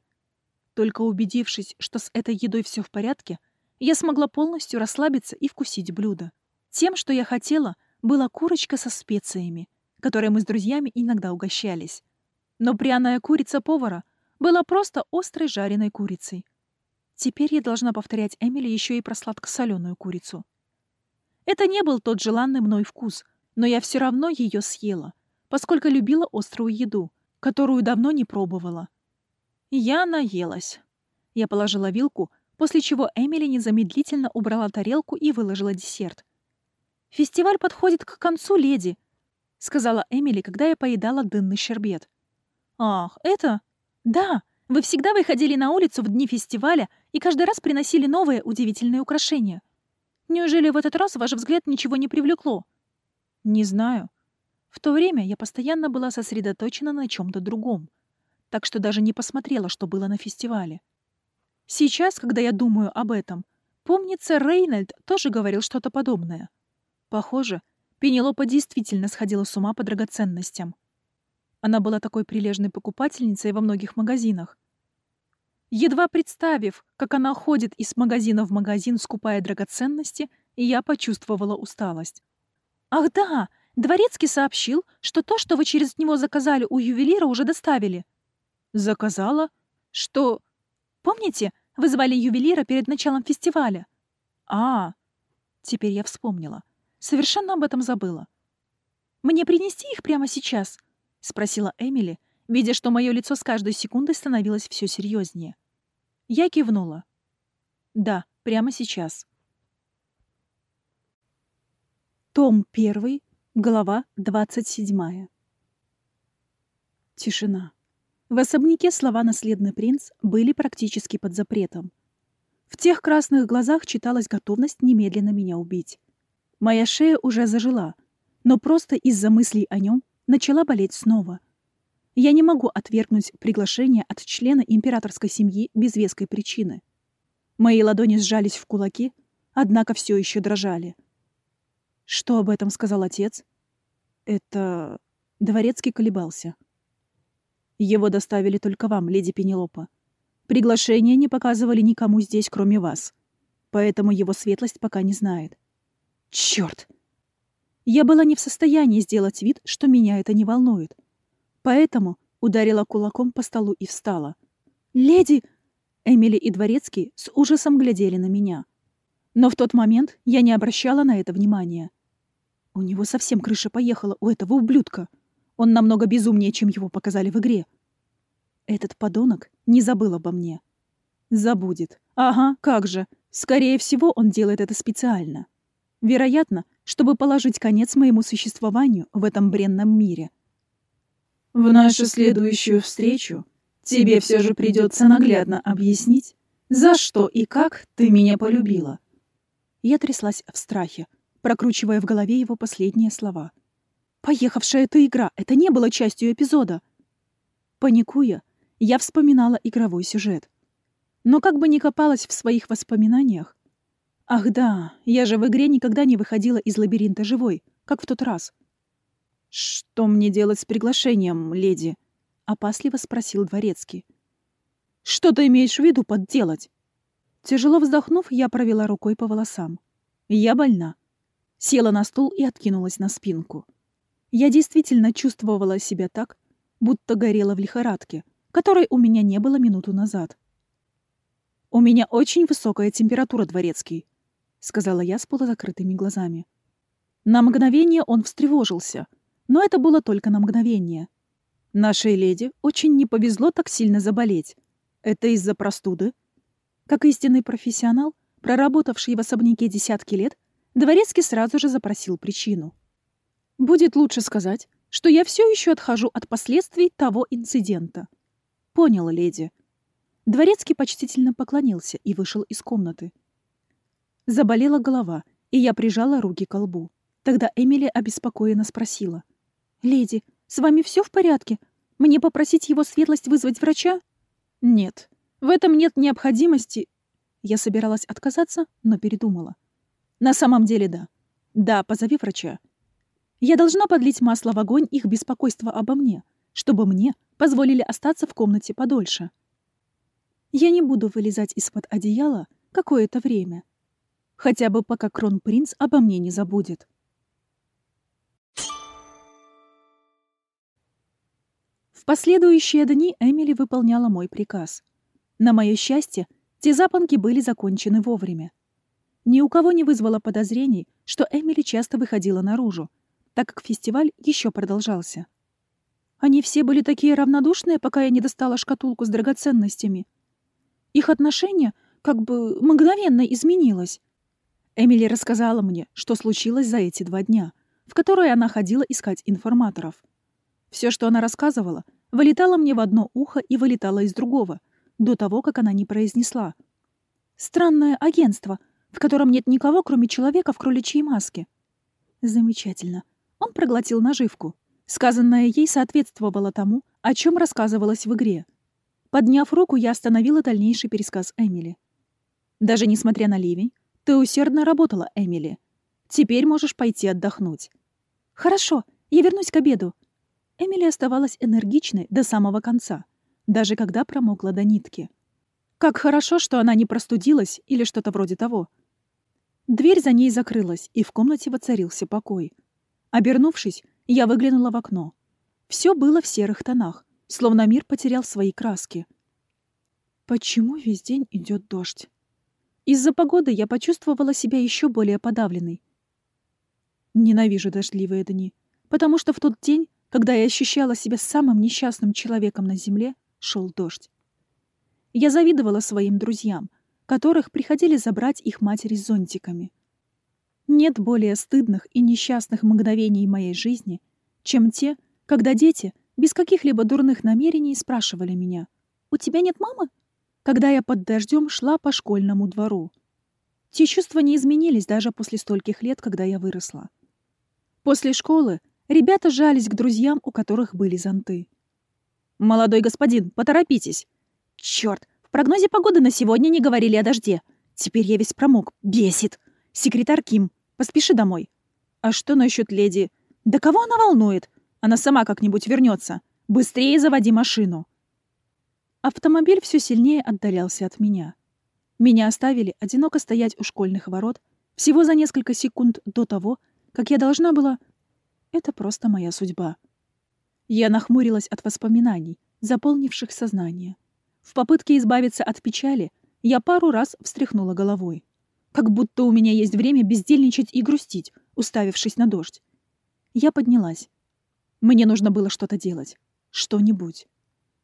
Только убедившись, что с этой едой все в порядке, я смогла полностью расслабиться и вкусить блюдо. Тем, что я хотела, была курочка со специями, которой мы с друзьями иногда угощались. Но пряная курица повара была просто острой жареной курицей. Теперь я должна повторять Эмили еще и про сладко-соленую курицу. Это не был тот желанный мной вкус, но я все равно ее съела, поскольку любила острую еду, которую давно не пробовала. Я наелась. Я положила вилку, после чего Эмили незамедлительно убрала тарелку и выложила десерт. «Фестиваль подходит к концу, леди», — сказала Эмили, когда я поедала дынный щербет. «Ах, это...» «Да, вы всегда выходили на улицу в дни фестиваля и каждый раз приносили новые удивительные украшения. Неужели в этот раз ваш взгляд ничего не привлекло?» Не знаю. В то время я постоянно была сосредоточена на чем-то другом, так что даже не посмотрела, что было на фестивале. Сейчас, когда я думаю об этом, помнится, Рейнольд тоже говорил что-то подобное. Похоже, Пенелопа действительно сходила с ума по драгоценностям. Она была такой прилежной покупательницей во многих магазинах. Едва представив, как она ходит из магазина в магазин, скупая драгоценности, я почувствовала усталость. «Ах да! Дворецкий сообщил, что то, что вы через него заказали у ювелира, уже доставили». «Заказала? Что?» «Помните, вы звали ювелира перед началом фестиваля?» «А, теперь я вспомнила. Совершенно об этом забыла». «Мне принести их прямо сейчас?» — спросила Эмили, видя, что мое лицо с каждой секундой становилось все серьезнее. Я кивнула. «Да, прямо сейчас». Том 1, глава 27. Тишина. В особняке слова «наследный принц» были практически под запретом. В тех красных глазах читалась готовность немедленно меня убить. Моя шея уже зажила, но просто из-за мыслей о нем начала болеть снова. Я не могу отвергнуть приглашение от члена императорской семьи без веской причины. Мои ладони сжались в кулаки, однако все еще дрожали — что об этом сказал отец? Это... Дворецкий колебался. Его доставили только вам, леди Пенелопа. Приглашение не показывали никому здесь, кроме вас. Поэтому его светлость пока не знает. Черт! Я была не в состоянии сделать вид, что меня это не волнует. Поэтому ударила кулаком по столу и встала. «Леди!» Эмили и Дворецкий с ужасом глядели на меня. Но в тот момент я не обращала на это внимания. У него совсем крыша поехала, у этого ублюдка. Он намного безумнее, чем его показали в игре. Этот подонок не забыл обо мне. Забудет. Ага, как же. Скорее всего, он делает это специально. Вероятно, чтобы положить конец моему существованию в этом бренном мире. В нашу следующую встречу тебе все же придется наглядно объяснить, за что и как ты меня полюбила. Я тряслась в страхе, прокручивая в голове его последние слова. «Поехавшая эта игра! Это не было частью эпизода!» Паникуя, я вспоминала игровой сюжет. Но как бы ни копалась в своих воспоминаниях... Ах да, я же в игре никогда не выходила из лабиринта живой, как в тот раз. «Что мне делать с приглашением, леди?» — опасливо спросил дворецкий. «Что ты имеешь в виду подделать?» Тяжело вздохнув, я провела рукой по волосам. Я больна. Села на стул и откинулась на спинку. Я действительно чувствовала себя так, будто горела в лихорадке, которой у меня не было минуту назад. «У меня очень высокая температура, дворецкий», — сказала я с полузакрытыми глазами. На мгновение он встревожился, но это было только на мгновение. Нашей леди очень не повезло так сильно заболеть. Это из-за простуды? Как истинный профессионал, проработавший в особняке десятки лет, Дворецкий сразу же запросил причину. «Будет лучше сказать, что я все еще отхожу от последствий того инцидента». «Поняла, леди». Дворецкий почтительно поклонился и вышел из комнаты. Заболела голова, и я прижала руки к лбу. Тогда Эмили обеспокоенно спросила. «Леди, С вами все в порядке? Мне попросить его светлость вызвать врача?» «Нет, в этом нет необходимости». Я собиралась отказаться, но передумала. «На самом деле, да. Да, позови врача. Я должна подлить масло в огонь их беспокойства обо мне, чтобы мне позволили остаться в комнате подольше. Я не буду вылезать из-под одеяла какое-то время. Хотя бы пока кронпринц обо мне не забудет. В последующие дни Эмили выполняла мой приказ. На мое счастье, те запонки были закончены вовремя. Ни у кого не вызвало подозрений, что Эмили часто выходила наружу, так как фестиваль еще продолжался. Они все были такие равнодушные, пока я не достала шкатулку с драгоценностями. Их отношение как бы мгновенно изменилось. Эмили рассказала мне, что случилось за эти два дня, в которые она ходила искать информаторов. Все, что она рассказывала, вылетало мне в одно ухо и вылетало из другого, до того, как она не произнесла. «Странное агентство, в котором нет никого, кроме человека в кроличьей маске». Замечательно. Он проглотил наживку. Сказанное ей соответствовало тому, о чем рассказывалось в игре. Подняв руку, я остановила дальнейший пересказ Эмили. «Даже несмотря на ливень, ты усердно работала, Эмили. Теперь можешь пойти отдохнуть». «Хорошо, я вернусь к обеду». Эмили оставалась энергичной до самого конца, даже когда промокла до нитки. Как хорошо, что она не простудилась или что-то вроде того. Дверь за ней закрылась, и в комнате воцарился покой. Обернувшись, я выглянула в окно. Все было в серых тонах, словно мир потерял свои краски. Почему весь день идет дождь? Из-за погоды я почувствовала себя еще более подавленной. Ненавижу дождливые дни, потому что в тот день, когда я ощущала себя самым несчастным человеком на земле, шел дождь. Я завидовала своим друзьям, которых приходили забрать их матери с зонтиками — нет более стыдных и несчастных мгновений моей жизни, чем те, когда дети без каких-либо дурных намерений спрашивали меня «У тебя нет мамы?» Когда я под дождем шла по школьному двору. Те чувства не изменились даже после стольких лет, когда я выросла. После школы ребята жались к друзьям, у которых были зонты. «Молодой господин, поторопитесь!» «Чёрт, в прогнозе погоды на сегодня не говорили о дожде. Теперь я весь промок. Бесит!» Секретарь Ким, поспеши домой. А что насчет леди? Да кого она волнует? Она сама как-нибудь вернется. Быстрее заводи машину. Автомобиль все сильнее отдалялся от меня. Меня оставили одиноко стоять у школьных ворот всего за несколько секунд до того, как я должна была... Это просто моя судьба. Я нахмурилась от воспоминаний, заполнивших сознание. В попытке избавиться от печали я пару раз встряхнула головой. Как будто у меня есть время бездельничать и грустить, уставившись на дождь. Я поднялась. Мне нужно было что-то делать. Что-нибудь.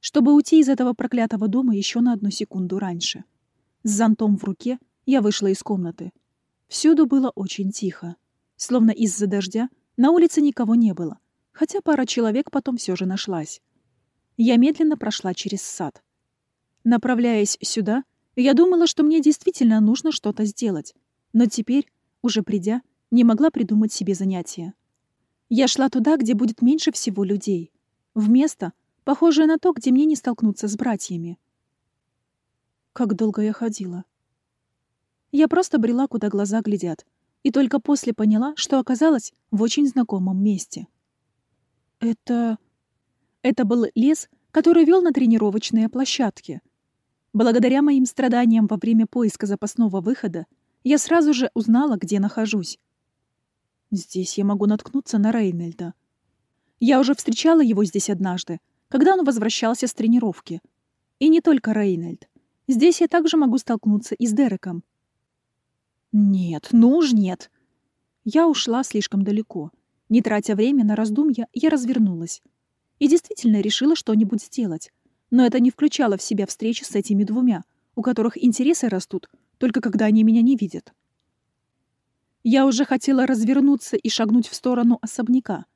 Чтобы уйти из этого проклятого дома еще на одну секунду раньше. С зонтом в руке я вышла из комнаты. Всюду было очень тихо. Словно из-за дождя на улице никого не было, хотя пара человек потом все же нашлась. Я медленно прошла через сад. Направляясь сюда, я думала, что мне действительно нужно что-то сделать, но теперь, уже придя, не могла придумать себе занятия. Я шла туда, где будет меньше всего людей, в место, похожее на то, где мне не столкнуться с братьями. Как долго я ходила. Я просто брела, куда глаза глядят, и только после поняла, что оказалась в очень знакомом месте. Это... Это был лес, который вел на тренировочные площадки. Благодаря моим страданиям во время поиска запасного выхода, я сразу же узнала, где нахожусь. Здесь я могу наткнуться на Рейнельда. Я уже встречала его здесь однажды, когда он возвращался с тренировки. И не только Рейнельд. Здесь я также могу столкнуться и с Дереком. Нет, ну уж нет. Я ушла слишком далеко. Не тратя время на раздумья, я развернулась. И действительно решила что-нибудь сделать. Но это не включало в себя встречи с этими двумя, у которых интересы растут, только когда они меня не видят. Я уже хотела развернуться и шагнуть в сторону особняка.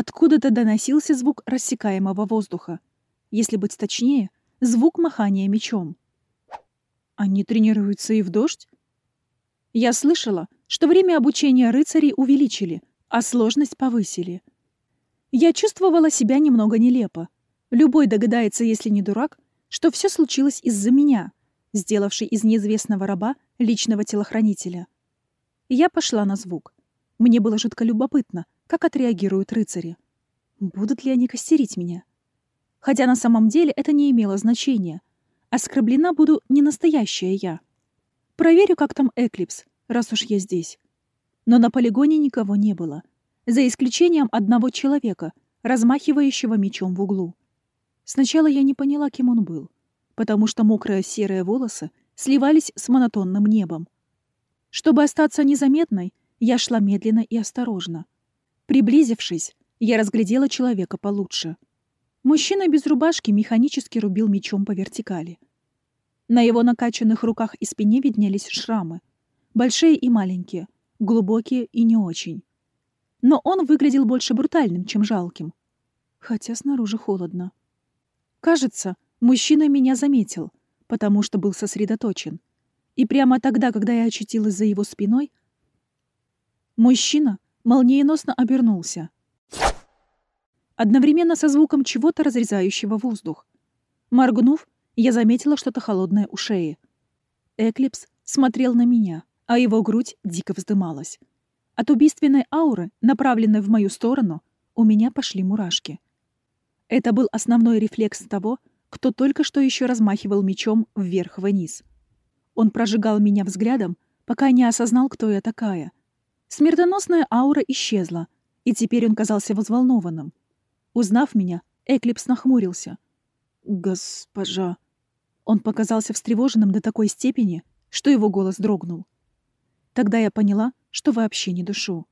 Откуда-то доносился звук рассекаемого воздуха. Если быть точнее, звук махания мечом. Они тренируются и в дождь? Я слышала, что время обучения рыцарей увеличили, а сложность повысили. Я чувствовала себя немного нелепо. Любой догадается, если не дурак, что все случилось из-за меня, сделавший из неизвестного раба личного телохранителя. Я пошла на звук. Мне было жутко любопытно, как отреагируют рыцари. Будут ли они костерить меня? Хотя на самом деле это не имело значения. Оскорблена буду не настоящая я. Проверю, как там Эклипс, раз уж я здесь. Но на полигоне никого не было, за исключением одного человека, размахивающего мечом в углу. Сначала я не поняла, кем он был, потому что мокрые серые волосы сливались с монотонным небом. Чтобы остаться незаметной, я шла медленно и осторожно. Приблизившись, я разглядела человека получше. Мужчина без рубашки механически рубил мечом по вертикали. На его накачанных руках и спине виднелись шрамы. Большие и маленькие, глубокие и не очень. Но он выглядел больше брутальным, чем жалким. Хотя снаружи холодно. Кажется, мужчина меня заметил, потому что был сосредоточен. И прямо тогда, когда я очутилась за его спиной, мужчина молниеносно обернулся. Одновременно со звуком чего-то разрезающего воздух. Моргнув, я заметила что-то холодное у шеи. Эклипс смотрел на меня, а его грудь дико вздымалась. От убийственной ауры, направленной в мою сторону, у меня пошли мурашки. Это был основной рефлекс того, кто только что еще размахивал мечом вверх-вниз. Он прожигал меня взглядом, пока не осознал, кто я такая. Смертоносная аура исчезла, и теперь он казался взволнованным. Узнав меня, Эклипс нахмурился. «Госпожа...» Он показался встревоженным до такой степени, что его голос дрогнул. Тогда я поняла, что вообще не душу.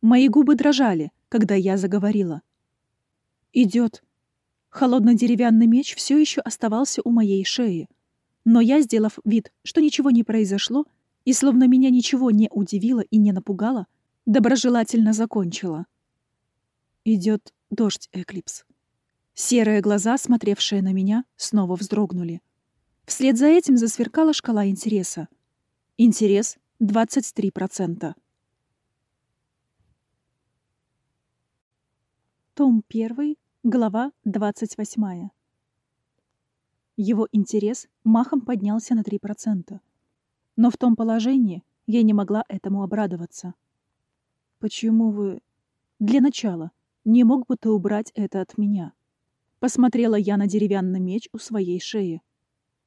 Мои губы дрожали, когда я заговорила. «Идет». Холодный деревянный меч все еще оставался у моей шеи. Но я, сделав вид, что ничего не произошло, и словно меня ничего не удивило и не напугало, доброжелательно закончила. Идет дождь, Эклипс. Серые глаза, смотревшие на меня, снова вздрогнули. Вслед за этим засверкала шкала интереса. Интерес — 23%. Том 1, глава 28. Его интерес махом поднялся на 3%. Но в том положении я не могла этому обрадоваться. «Почему вы...» «Для начала, не мог бы ты убрать это от меня?» Посмотрела я на деревянный меч у своей шеи.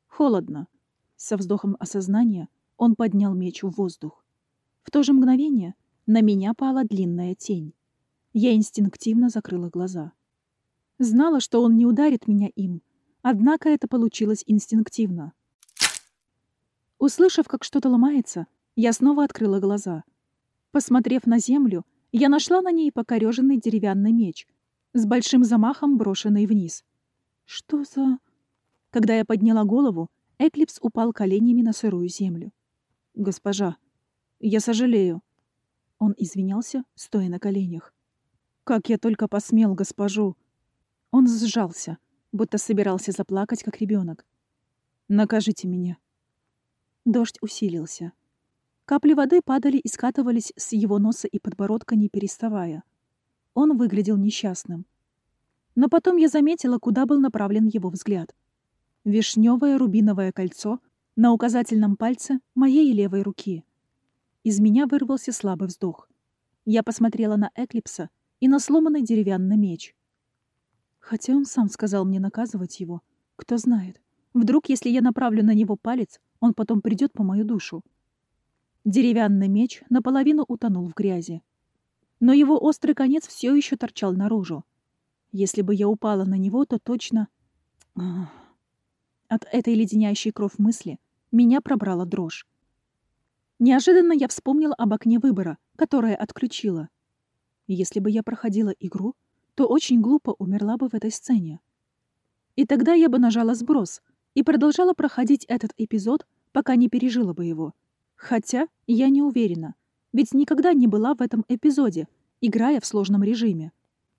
Холодно. Со вздохом осознания он поднял меч в воздух. В то же мгновение на меня пала длинная тень. Я инстинктивно закрыла глаза. Знала, что он не ударит меня им, однако это получилось инстинктивно. Услышав, как что-то ломается, я снова открыла глаза. Посмотрев на землю, я нашла на ней покореженный деревянный меч, с большим замахом брошенный вниз. Что за... Когда я подняла голову, Эклипс упал коленями на сырую землю. «Госпожа, я сожалею». Он извинялся, стоя на коленях. «Как я только посмел, госпожу!» Он сжался, будто собирался заплакать, как ребенок. «Накажите меня». Дождь усилился. Капли воды падали и скатывались с его носа и подбородка, не переставая. Он выглядел несчастным. Но потом я заметила, куда был направлен его взгляд. Вишневое рубиновое кольцо на указательном пальце моей левой руки. Из меня вырвался слабый вздох. Я посмотрела на Эклипса и на сломанный деревянный меч. Хотя он сам сказал мне наказывать его. Кто знает. Вдруг, если я направлю на него палец, он потом придет по мою душу. Деревянный меч наполовину утонул в грязи но его острый конец все еще торчал наружу. Если бы я упала на него, то точно... От этой леденящей кровь мысли меня пробрала дрожь. Неожиданно я вспомнила об окне выбора, которое отключила. Если бы я проходила игру, то очень глупо умерла бы в этой сцене. И тогда я бы нажала сброс и продолжала проходить этот эпизод, пока не пережила бы его. Хотя я не уверена — ведь никогда не была в этом эпизоде, играя в сложном режиме.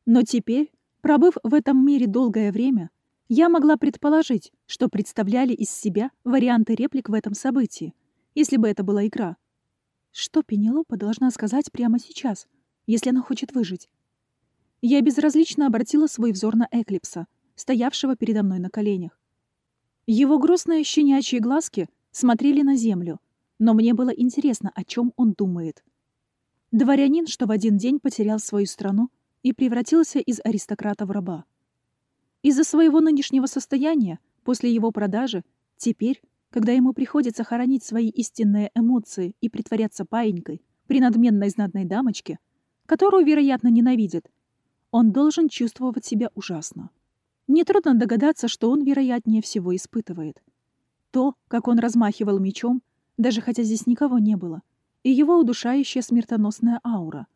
Но теперь, пробыв в этом мире долгое время, я могла предположить, что представляли из себя варианты реплик в этом событии, если бы это была игра. Что Пенелопа должна сказать прямо сейчас, если она хочет выжить? Я безразлично обратила свой взор на Эклипса, стоявшего передо мной на коленях. Его грустные щенячьи глазки смотрели на землю, но мне было интересно, о чем он думает. Дворянин, что в один день потерял свою страну и превратился из аристократа в раба. Из-за своего нынешнего состояния, после его продажи, теперь, когда ему приходится хоронить свои истинные эмоции и притворяться паинькой при надменной знатной дамочке, которую, вероятно, ненавидит, он должен чувствовать себя ужасно. Нетрудно догадаться, что он, вероятнее всего, испытывает. То, как он размахивал мечом, даже хотя здесь никого не было, и его удушающая смертоносная аура.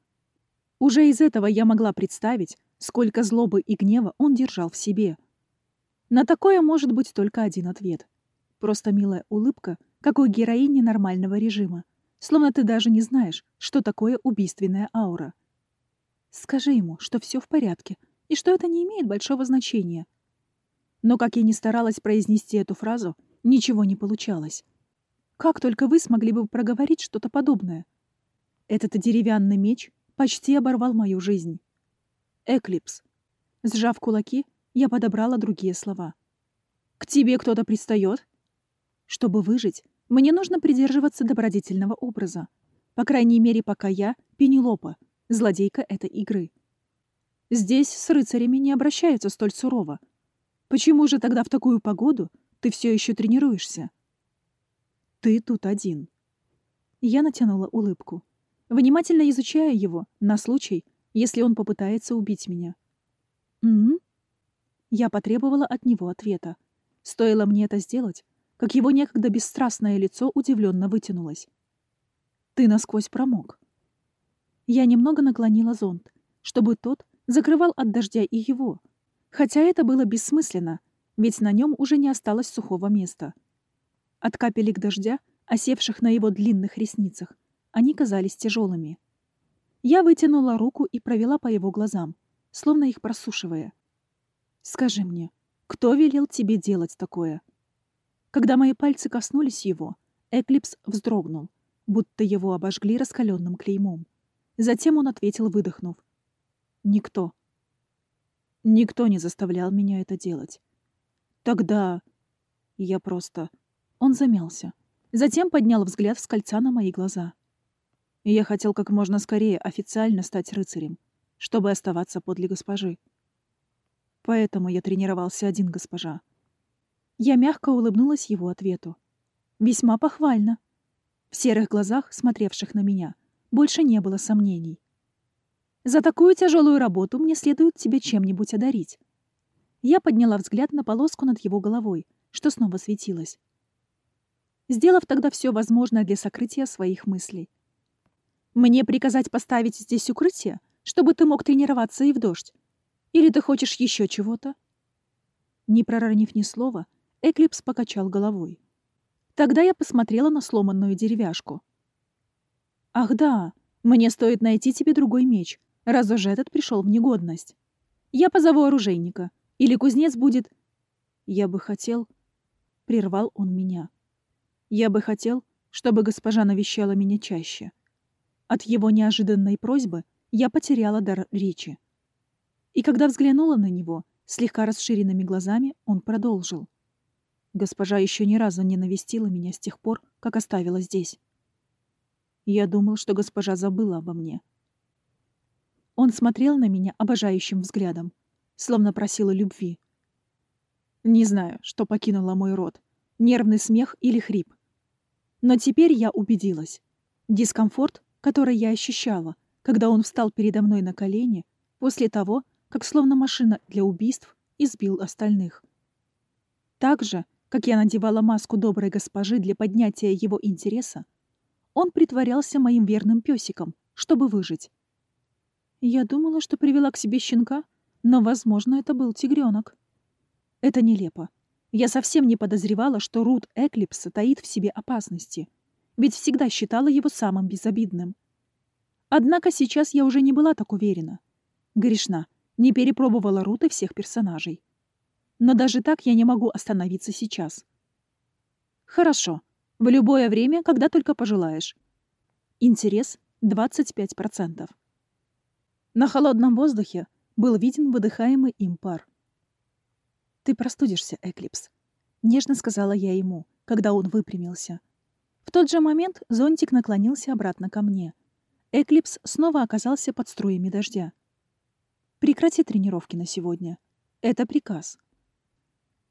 Уже из этого я могла представить, сколько злобы и гнева он держал в себе. На такое может быть только один ответ. Просто милая улыбка, как у героини нормального режима, словно ты даже не знаешь, что такое убийственная аура. Скажи ему, что все в порядке, и что это не имеет большого значения. Но как я ни старалась произнести эту фразу, ничего не получалось. Как только вы смогли бы проговорить что-то подобное? Этот деревянный меч почти оборвал мою жизнь. Эклипс. Сжав кулаки, я подобрала другие слова. «К тебе кто-то пристает?» Чтобы выжить, мне нужно придерживаться добродетельного образа. По крайней мере, пока я — Пенелопа, злодейка этой игры. Здесь с рыцарями не обращаются столь сурово. Почему же тогда в такую погоду ты все еще тренируешься? Ты тут один. Я натянула улыбку, внимательно изучая его на случай, если он попытается убить меня. «М, -м, Я потребовала от него ответа. Стоило мне это сделать, как его некогда бесстрастное лицо удивленно вытянулось. «Ты насквозь промок». Я немного наклонила зонт, чтобы тот закрывал от дождя и его, хотя это было бессмысленно, ведь на нем уже не осталось сухого места. От капелек дождя, осевших на его длинных ресницах, они казались тяжелыми. Я вытянула руку и провела по его глазам, словно их просушивая. «Скажи мне, кто велел тебе делать такое?» Когда мои пальцы коснулись его, Эклипс вздрогнул, будто его обожгли раскаленным клеймом. Затем он ответил, выдохнув. «Никто. Никто не заставлял меня это делать. Тогда я просто...» Он замялся. Затем поднял взгляд с кольца на мои глаза. Я хотел как можно скорее официально стать рыцарем, чтобы оставаться подле госпожи. Поэтому я тренировался один, госпожа. Я мягко улыбнулась его ответу. Весьма похвально. В серых глазах, смотревших на меня, больше не было сомнений. За такую тяжелую работу мне следует тебе чем-нибудь одарить. Я подняла взгляд на полоску над его головой, что снова светилась. Сделав тогда все возможное для сокрытия своих мыслей. Мне приказать поставить здесь укрытие, чтобы ты мог тренироваться и в дождь? Или ты хочешь еще чего-то?» Не проронив ни слова, Эклипс покачал головой. Тогда я посмотрела на сломанную деревяшку. «Ах да, мне стоит найти тебе другой меч, раз уже этот пришел в негодность. Я позову оружейника, или кузнец будет...» «Я бы хотел...» — прервал он меня. «Я бы хотел, чтобы госпожа навещала меня чаще. От его неожиданной просьбы я потеряла дар речи. И когда взглянула на него, слегка расширенными глазами, он продолжил. Госпожа еще ни разу не навестила меня с тех пор, как оставила здесь. Я думал, что госпожа забыла обо мне. Он смотрел на меня обожающим взглядом, словно просил любви. Не знаю, что покинуло мой рот, нервный смех или хрип. Но теперь я убедилась. Дискомфорт который я ощущала, когда он встал передо мной на колени после того, как словно машина для убийств избил остальных. Так же, как я надевала маску доброй госпожи для поднятия его интереса, он притворялся моим верным песиком, чтобы выжить. Я думала, что привела к себе щенка, но, возможно, это был тигренок. Это нелепо. Я совсем не подозревала, что Рут Эклипса таит в себе опасности — ведь всегда считала его самым безобидным. Однако сейчас я уже не была так уверена. Грешна, не перепробовала Руты всех персонажей. Но даже так я не могу остановиться сейчас. Хорошо, в любое время, когда только пожелаешь. Интерес 25%. На холодном воздухе был виден выдыхаемый им пар. «Ты простудишься, Эклипс», — нежно сказала я ему, когда он выпрямился. В тот же момент зонтик наклонился обратно ко мне. Эклипс снова оказался под струями дождя. «Прекрати тренировки на сегодня. Это приказ».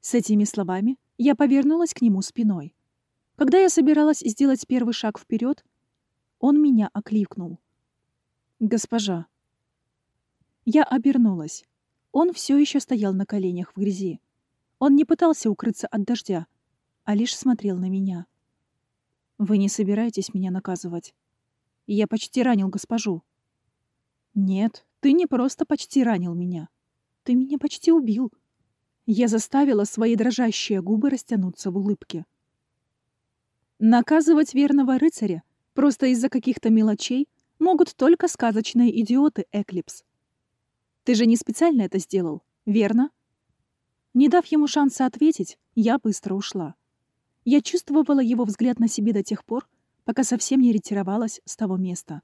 С этими словами я повернулась к нему спиной. Когда я собиралась сделать первый шаг вперед, он меня окликнул. «Госпожа». Я обернулась. Он все еще стоял на коленях в грязи. Он не пытался укрыться от дождя, а лишь смотрел на меня. «Вы не собираетесь меня наказывать? Я почти ранил госпожу». «Нет, ты не просто почти ранил меня. Ты меня почти убил». Я заставила свои дрожащие губы растянуться в улыбке. Наказывать верного рыцаря просто из-за каких-то мелочей могут только сказочные идиоты, Эклипс. Ты же не специально это сделал, верно? Не дав ему шанса ответить, я быстро ушла. Я чувствовала его взгляд на себе до тех пор, пока совсем не ретировалась с того места.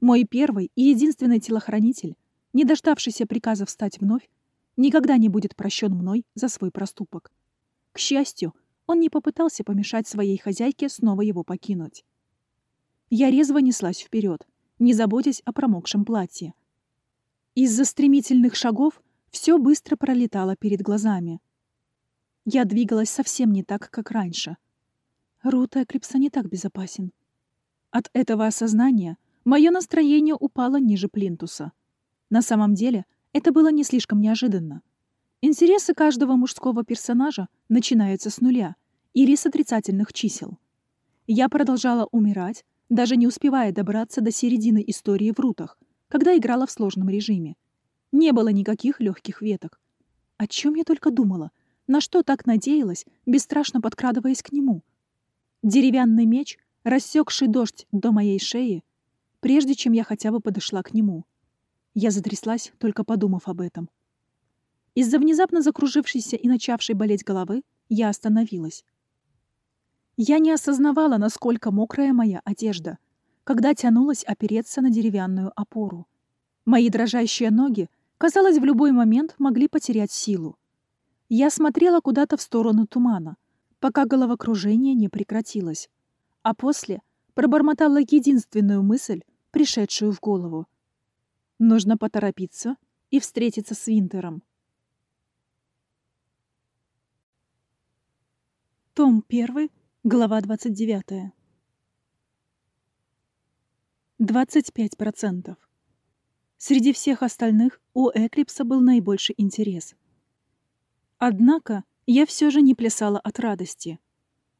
Мой первый и единственный телохранитель, не дождавшийся приказа встать вновь, никогда не будет прощен мной за свой проступок. К счастью, он не попытался помешать своей хозяйке снова его покинуть. Я резво неслась вперед, не заботясь о промокшем платье. Из-за стремительных шагов все быстро пролетало перед глазами. Я двигалась совсем не так, как раньше. Рута Эклипса не так безопасен. От этого осознания мое настроение упало ниже плинтуса. На самом деле, это было не слишком неожиданно. Интересы каждого мужского персонажа начинаются с нуля или с отрицательных чисел. Я продолжала умирать, даже не успевая добраться до середины истории в рутах, когда играла в сложном режиме. Не было никаких легких веток. О чем я только думала, на что так надеялась, бесстрашно подкрадываясь к нему. Деревянный меч, рассекший дождь до моей шеи, прежде чем я хотя бы подошла к нему. Я затряслась, только подумав об этом. Из-за внезапно закружившейся и начавшей болеть головы я остановилась. Я не осознавала, насколько мокрая моя одежда, когда тянулась опереться на деревянную опору. Мои дрожащие ноги, казалось, в любой момент могли потерять силу. Я смотрела куда-то в сторону тумана, пока головокружение не прекратилось, а после пробормотала единственную мысль, пришедшую в голову. Нужно поторопиться и встретиться с Винтером. Том 1, глава 29. 25%. Среди всех остальных у Эклипса был наибольший интерес. Однако я все же не плясала от радости.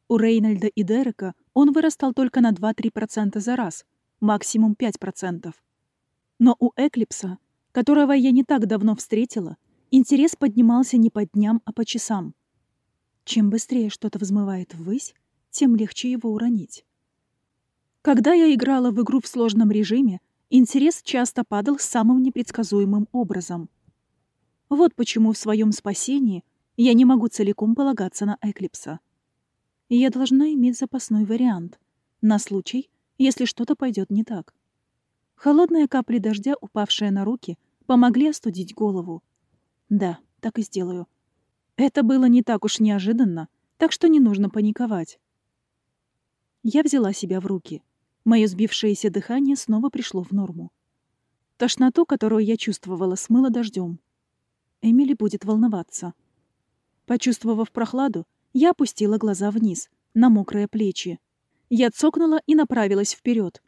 У Рейнольда и Дерека он вырастал только на 2-3% за раз, максимум 5%. Но у Эклипса, которого я не так давно встретила, интерес поднимался не по дням, а по часам. Чем быстрее что-то взмывает ввысь, тем легче его уронить. Когда я играла в игру в сложном режиме, интерес часто падал самым непредсказуемым образом. Вот почему в своем спасении я не могу целиком полагаться на Эклипса. Я должна иметь запасной вариант, на случай, если что-то пойдет не так. Холодные капли дождя, упавшие на руки, помогли остудить голову. Да, так и сделаю. Это было не так уж неожиданно, так что не нужно паниковать. Я взяла себя в руки. Мое сбившееся дыхание снова пришло в норму. Тошноту, которую я чувствовала, смыло дождем. Эмили будет волноваться. Почувствовав прохладу, я опустила глаза вниз, на мокрые плечи. Я цокнула и направилась вперед.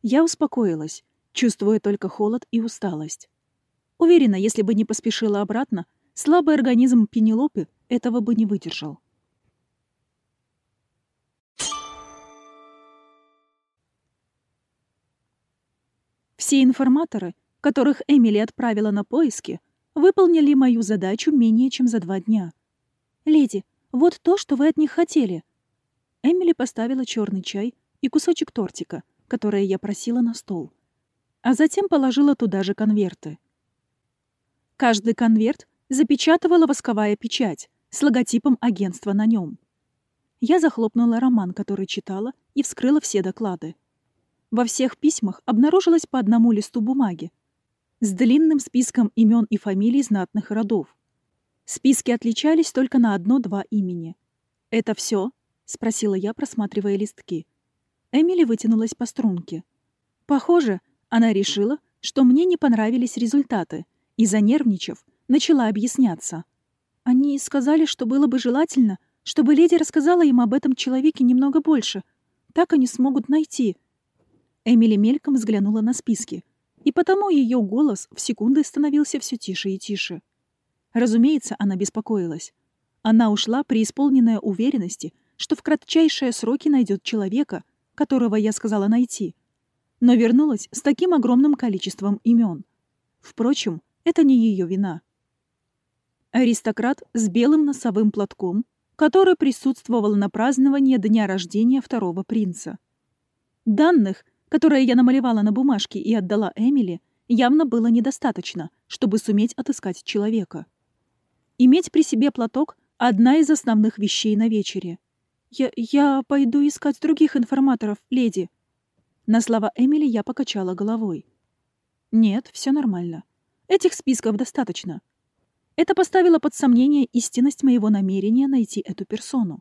Я успокоилась, чувствуя только холод и усталость. Уверена, если бы не поспешила обратно, Слабый организм Пенелопы этого бы не выдержал. Все информаторы, которых Эмили отправила на поиски, выполнили мою задачу менее чем за два дня. «Леди, вот то, что вы от них хотели». Эмили поставила черный чай и кусочек тортика, которое я просила на стол. А затем положила туда же конверты. Каждый конверт запечатывала восковая печать с логотипом агентства на нем. Я захлопнула роман, который читала, и вскрыла все доклады. Во всех письмах обнаружилось по одному листу бумаги, с длинным списком имен и фамилий знатных родов. Списки отличались только на одно-два имени. «Это все?» — спросила я, просматривая листки. Эмили вытянулась по струнке. Похоже, она решила, что мне не понравились результаты, и, занервничав, начала объясняться. Они сказали, что было бы желательно, чтобы леди рассказала им об этом человеке немного больше. Так они смогут найти. Эмили мельком взглянула на списки, и потому ее голос в секунды становился все тише и тише. Разумеется, она беспокоилась. Она ушла, преисполненная уверенности, что в кратчайшие сроки найдет человека, которого я сказала найти. Но вернулась с таким огромным количеством имен. Впрочем, это не ее вина. Аристократ с белым носовым платком, который присутствовал на праздновании дня рождения второго принца. Данных, которые я намалевала на бумажке и отдала Эмили, явно было недостаточно, чтобы суметь отыскать человека. Иметь при себе платок — одна из основных вещей на вечере. «Я, я пойду искать других информаторов, леди». На слова Эмили я покачала головой. «Нет, все нормально. Этих списков достаточно. Это поставило под сомнение истинность моего намерения найти эту персону.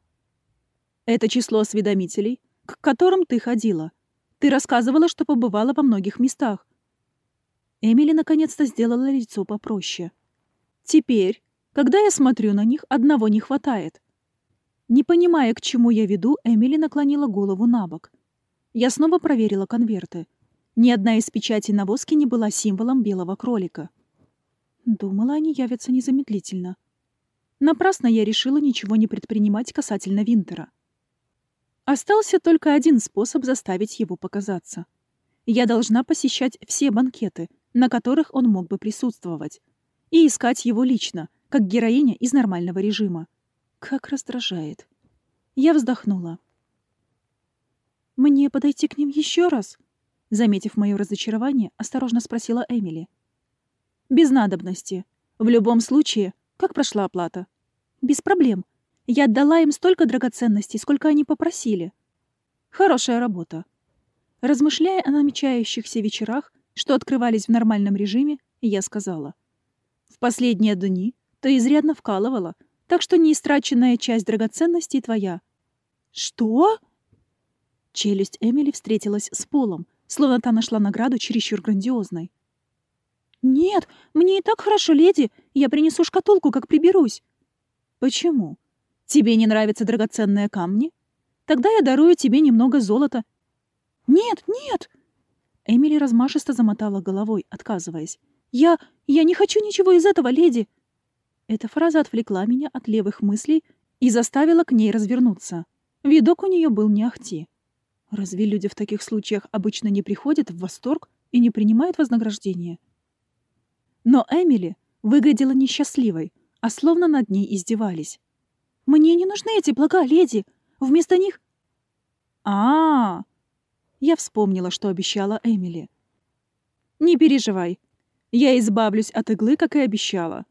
Это число осведомителей, к которым ты ходила. Ты рассказывала, что побывала во многих местах. Эмили наконец-то сделала лицо попроще. Теперь, когда я смотрю на них, одного не хватает. Не понимая, к чему я веду, Эмили наклонила голову на бок. Я снова проверила конверты. Ни одна из печатей на воске не была символом белого кролика. Думала, они явятся незамедлительно. Напрасно я решила ничего не предпринимать касательно Винтера. Остался только один способ заставить его показаться. Я должна посещать все банкеты, на которых он мог бы присутствовать, и искать его лично, как героиня из нормального режима. Как раздражает. Я вздохнула. «Мне подойти к ним еще раз?» Заметив мое разочарование, осторожно спросила Эмили. Без надобности. В любом случае, как прошла оплата? Без проблем. Я отдала им столько драгоценностей, сколько они попросили. Хорошая работа. Размышляя о намечающихся вечерах, что открывались в нормальном режиме, я сказала. В последние дни ты изрядно вкалывала, так что неистраченная часть драгоценностей твоя. Что? Челюсть Эмили встретилась с полом, словно та нашла награду чересчур грандиозной. «Нет, мне и так хорошо, леди. Я принесу шкатулку, как приберусь». «Почему? Тебе не нравятся драгоценные камни? Тогда я дарую тебе немного золота». «Нет, нет!» Эмили размашисто замотала головой, отказываясь. «Я... я не хочу ничего из этого, леди!» Эта фраза отвлекла меня от левых мыслей и заставила к ней развернуться. Видок у нее был не ахти. Разве люди в таких случаях обычно не приходят в восторг и не принимают вознаграждение? Но Эмили выглядела несчастливой, а словно над ней издевались. «Мне не нужны эти блага, леди! Вместо них...» а, -а, Я вспомнила, что обещала Эмили. «Не переживай. Я избавлюсь от иглы, как и обещала».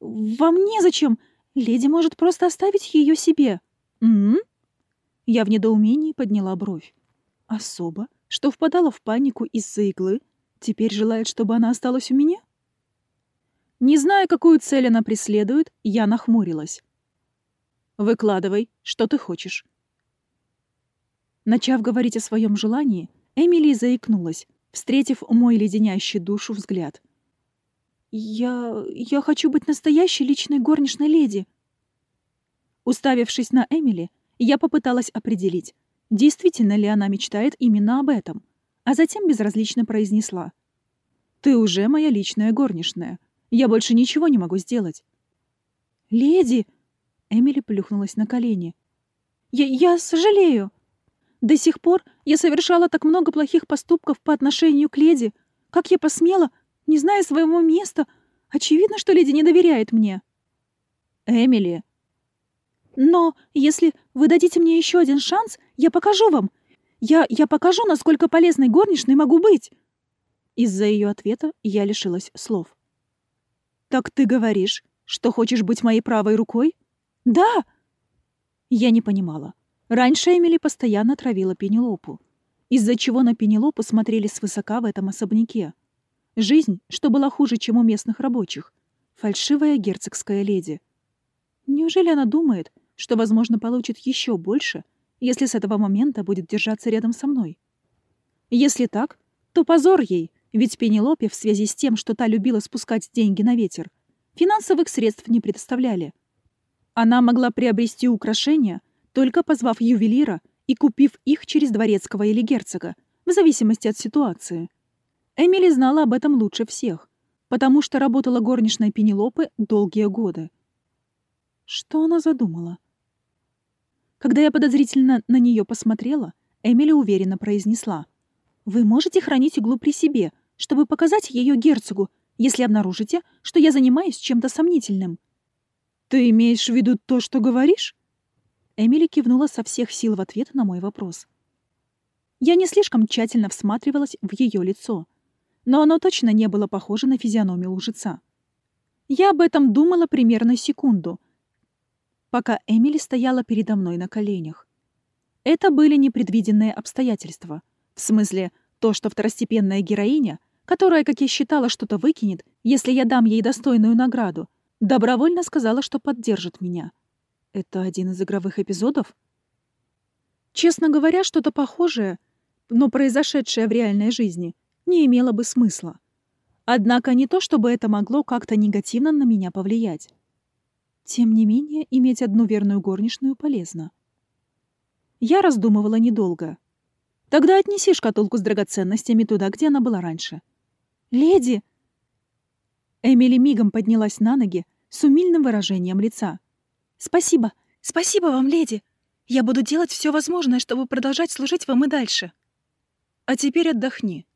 «Вам незачем. Леди может просто оставить ее себе». «М, -м, -м Я в недоумении подняла бровь. «Особо, что впадала в панику из-за иглы, теперь желает, чтобы она осталась у меня?» Не зная, какую цель она преследует, я нахмурилась. «Выкладывай, что ты хочешь». Начав говорить о своем желании, Эмили заикнулась, встретив мой леденящий душу взгляд. «Я... я хочу быть настоящей личной горничной леди». Уставившись на Эмили, я попыталась определить, действительно ли она мечтает именно об этом, а затем безразлично произнесла. «Ты уже моя личная горничная. Я больше ничего не могу сделать. «Леди!» Эмили плюхнулась на колени. «Я, я сожалею. До сих пор я совершала так много плохих поступков по отношению к леди. Как я посмела, не зная своего места? Очевидно, что леди не доверяет мне». «Эмили!» «Но если вы дадите мне еще один шанс, я покажу вам. Я, я покажу, насколько полезной горничной могу быть». Из-за ее ответа я лишилась слов. «Так ты говоришь, что хочешь быть моей правой рукой?» «Да!» Я не понимала. Раньше Эмили постоянно травила Пенелопу, из-за чего на Пенелопу смотрели свысока в этом особняке. Жизнь, что была хуже, чем у местных рабочих. Фальшивая герцогская леди. Неужели она думает, что, возможно, получит еще больше, если с этого момента будет держаться рядом со мной? Если так, то позор ей, ведь Пенелопе в связи с тем, что та любила спускать деньги на ветер, финансовых средств не предоставляли. Она могла приобрести украшения, только позвав ювелира и купив их через дворецкого или герцога, в зависимости от ситуации. Эмили знала об этом лучше всех, потому что работала горничной Пенелопы долгие годы. Что она задумала? Когда я подозрительно на нее посмотрела, Эмили уверенно произнесла. «Вы можете хранить иглу при себе, чтобы показать ее герцогу, если обнаружите, что я занимаюсь чем-то сомнительным». «Ты имеешь в виду то, что говоришь?» Эмили кивнула со всех сил в ответ на мой вопрос. Я не слишком тщательно всматривалась в ее лицо — но оно точно не было похоже на физиономию лжеца. Я об этом думала примерно секунду, пока Эмили стояла передо мной на коленях. Это были непредвиденные обстоятельства. В смысле, то, что второстепенная героиня, которая, как я считала, что-то выкинет, если я дам ей достойную награду, добровольно сказала, что поддержит меня. Это один из игровых эпизодов? Честно говоря, что-то похожее, но произошедшее в реальной жизни, не имело бы смысла. Однако не то, чтобы это могло как-то негативно на меня повлиять. Тем не менее, иметь одну верную горничную полезно. Я раздумывала недолго. Тогда отнеси шкатулку с драгоценностями туда, где она была раньше. «Леди!» Эмили мигом поднялась на ноги с умильным выражением лица. «Спасибо! Спасибо вам, леди! Я буду делать все возможное, чтобы продолжать служить вам и дальше. А теперь отдохни.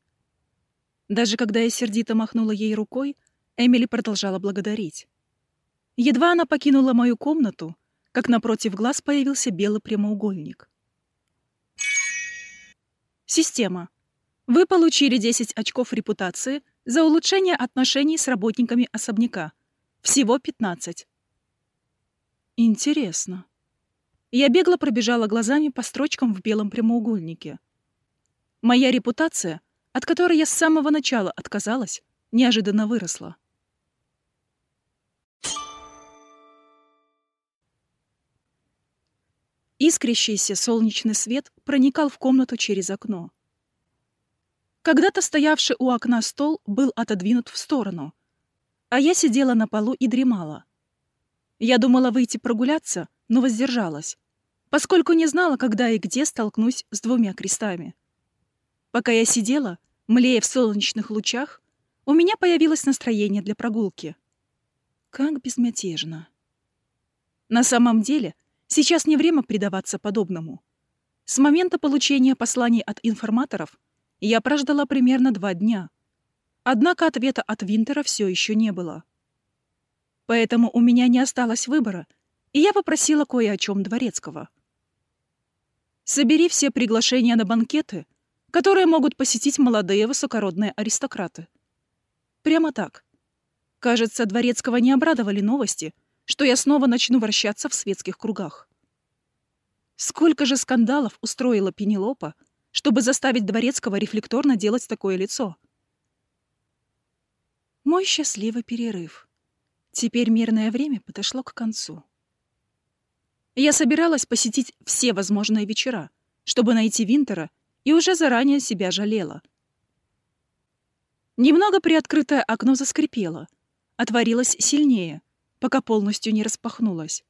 Даже когда я сердито махнула ей рукой, Эмили продолжала благодарить. Едва она покинула мою комнату, как напротив глаз появился белый прямоугольник. Система. Вы получили 10 очков репутации за улучшение отношений с работниками особняка. Всего 15. Интересно. Я бегло пробежала глазами по строчкам в белом прямоугольнике. Моя репутация от которой я с самого начала отказалась, неожиданно выросла. Искрящийся солнечный свет проникал в комнату через окно. Когда-то стоявший у окна стол был отодвинут в сторону, а я сидела на полу и дремала. Я думала выйти прогуляться, но воздержалась, поскольку не знала, когда и где столкнусь с двумя крестами. Пока я сидела, млея в солнечных лучах, у меня появилось настроение для прогулки. Как безмятежно. На самом деле, сейчас не время предаваться подобному. С момента получения посланий от информаторов я прождала примерно два дня. Однако ответа от Винтера все еще не было. Поэтому у меня не осталось выбора, и я попросила кое о чем Дворецкого. «Собери все приглашения на банкеты которые могут посетить молодые высокородные аристократы. Прямо так. Кажется, Дворецкого не обрадовали новости, что я снова начну вращаться в светских кругах. Сколько же скандалов устроила Пенелопа, чтобы заставить Дворецкого рефлекторно делать такое лицо? Мой счастливый перерыв. Теперь мирное время подошло к концу. Я собиралась посетить все возможные вечера, чтобы найти Винтера и уже заранее себя жалела. Немного приоткрытое окно заскрипело, отворилось сильнее, пока полностью не распахнулось.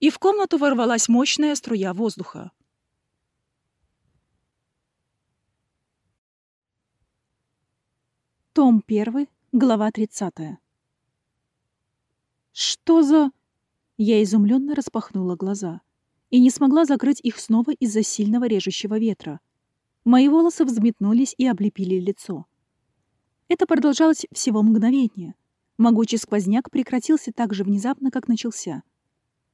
И в комнату ворвалась мощная струя воздуха. Том 1, глава 30. Что за... Я изумленно распахнула глаза и не смогла закрыть их снова из-за сильного режущего ветра. Мои волосы взметнулись и облепили лицо. Это продолжалось всего мгновение. Могучий сквозняк прекратился так же внезапно, как начался.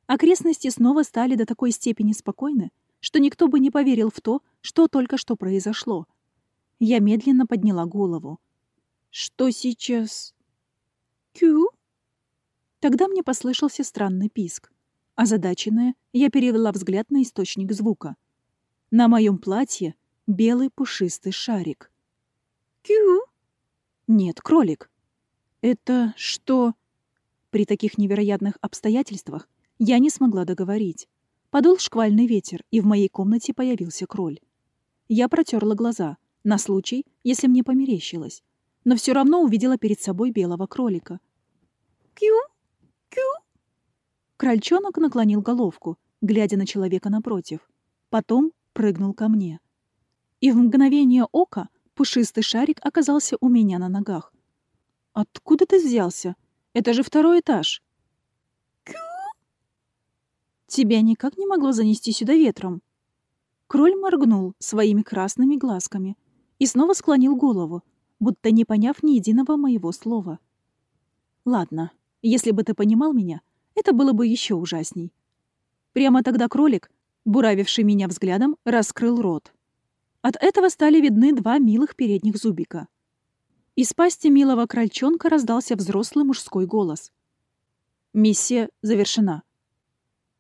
Окрестности снова стали до такой степени спокойны, что никто бы не поверил в то, что только что произошло. Я медленно подняла голову. «Что сейчас?» «Кю?» Тогда мне послышался странный писк. Озадаченная, я перевела взгляд на источник звука. На моем платье белый пушистый шарик. «Кю!» Нет, кролик. Это что? При таких невероятных обстоятельствах я не смогла договорить. Подул шквальный ветер, и в моей комнате появился кроль. Я протерла глаза, на случай, если мне померещилось, но все равно увидела перед собой белого кролика. «Кью! Кью!» Крольчонок наклонил головку, глядя на человека напротив. Потом прыгнул ко мне. И в мгновение ока пушистый шарик оказался у меня на ногах. «Откуда ты взялся? Это же второй этаж!» «Кью!» «Тебя никак не могло занести сюда ветром?» Кроль моргнул своими красными глазками и снова склонил голову, будто не поняв ни единого моего слова. «Ладно, если бы ты понимал меня, это было бы еще ужасней». Прямо тогда кролик, буравивший меня взглядом, раскрыл рот. От этого стали видны два милых передних зубика. Из пасти милого крольчонка раздался взрослый мужской голос. «Миссия завершена».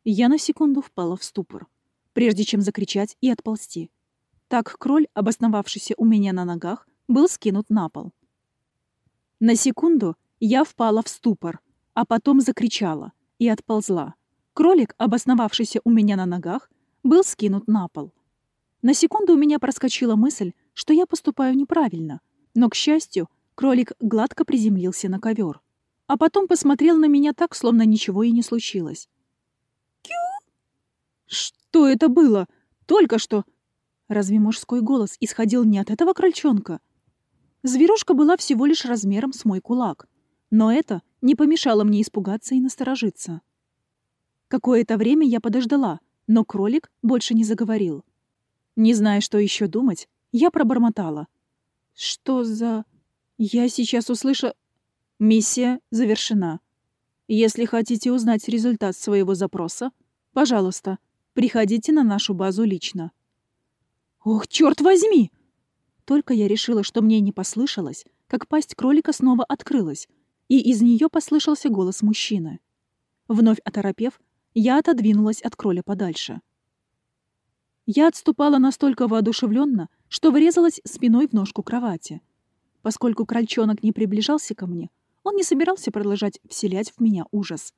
Я на секунду впала в ступор, прежде чем закричать и отползти. Так кроль, обосновавшийся у меня на ногах, был скинут на пол. На секунду я впала в ступор, а потом закричала и отползла. Кролик, обосновавшийся у меня на ногах, был скинут на пол. На секунду у меня проскочила мысль, что я поступаю неправильно, но, к счастью, кролик гладко приземлился на ковер, а потом посмотрел на меня так, словно ничего и не случилось. Что это было? Только что... Разве мужской голос исходил не от этого крольчонка? Зверушка была всего лишь размером с мой кулак. Но это не помешало мне испугаться и насторожиться. Какое-то время я подождала, но кролик больше не заговорил. Не зная, что еще думать, я пробормотала. «Что за... Я сейчас услышу...» «Миссия завершена. Если хотите узнать результат своего запроса, пожалуйста, Приходите на нашу базу лично». «Ох, черт возьми!» Только я решила, что мне не послышалось, как пасть кролика снова открылась, и из нее послышался голос мужчины. Вновь оторопев, я отодвинулась от кроля подальше. Я отступала настолько воодушевленно, что врезалась спиной в ножку кровати. Поскольку крольчонок не приближался ко мне, он не собирался продолжать вселять в меня ужас.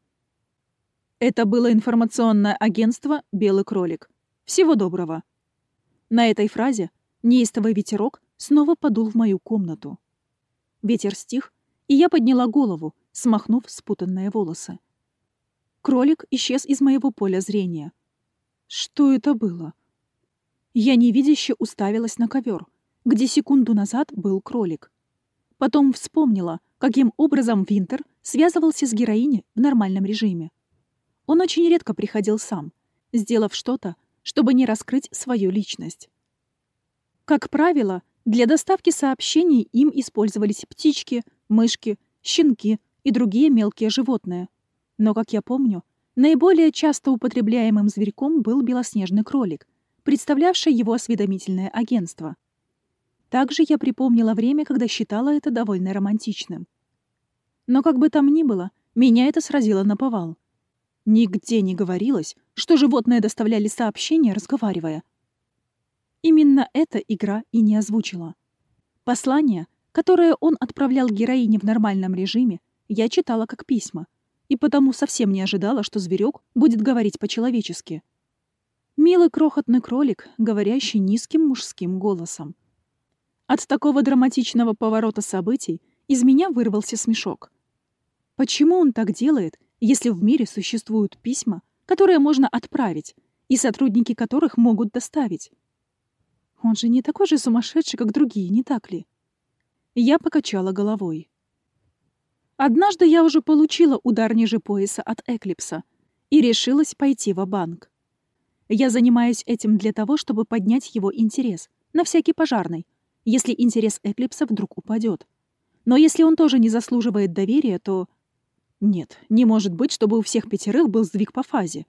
Это было информационное агентство «Белый кролик». Всего доброго. На этой фразе неистовый ветерок снова подул в мою комнату. Ветер стих, и я подняла голову, смахнув спутанные волосы. Кролик исчез из моего поля зрения. Что это было? Я невидяще уставилась на ковер, где секунду назад был кролик. Потом вспомнила, каким образом Винтер связывался с героиней в нормальном режиме. Он очень редко приходил сам, сделав что-то, чтобы не раскрыть свою личность. Как правило, для доставки сообщений им использовались птички, мышки, щенки и другие мелкие животные. Но, как я помню, наиболее часто употребляемым зверьком был белоснежный кролик, представлявший его осведомительное агентство. Также я припомнила время, когда считала это довольно романтичным. Но как бы там ни было, меня это сразило на повал. Нигде не говорилось, что животные доставляли сообщения, разговаривая. Именно эта игра и не озвучила. Послание, которое он отправлял героине в нормальном режиме, я читала как письма, и потому совсем не ожидала, что зверек будет говорить по-человечески. Милый крохотный кролик, говорящий низким мужским голосом. От такого драматичного поворота событий из меня вырвался смешок. Почему он так делает, если в мире существуют письма, которые можно отправить, и сотрудники которых могут доставить. Он же не такой же сумасшедший, как другие, не так ли? Я покачала головой. Однажды я уже получила удар ниже пояса от Эклипса и решилась пойти в банк Я занимаюсь этим для того, чтобы поднять его интерес, на всякий пожарный, если интерес Эклипса вдруг упадет. Но если он тоже не заслуживает доверия, то нет, не может быть, чтобы у всех пятерых был сдвиг по фазе.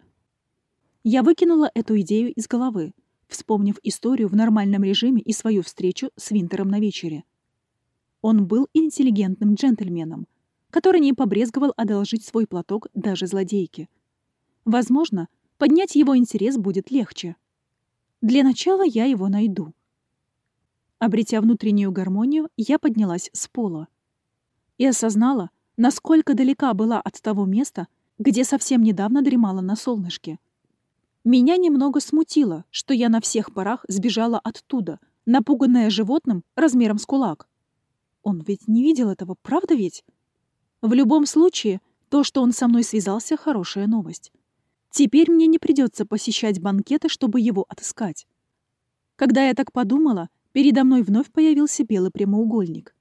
Я выкинула эту идею из головы, вспомнив историю в нормальном режиме и свою встречу с Винтером на вечере. Он был интеллигентным джентльменом, который не побрезговал одолжить свой платок даже злодейке. Возможно, поднять его интерес будет легче. Для начала я его найду. Обретя внутреннюю гармонию, я поднялась с пола и осознала, насколько далека была от того места, где совсем недавно дремала на солнышке. Меня немного смутило, что я на всех парах сбежала оттуда, напуганная животным размером с кулак. Он ведь не видел этого, правда ведь? В любом случае, то, что он со мной связался, хорошая новость. Теперь мне не придется посещать банкеты, чтобы его отыскать. Когда я так подумала, передо мной вновь появился белый прямоугольник.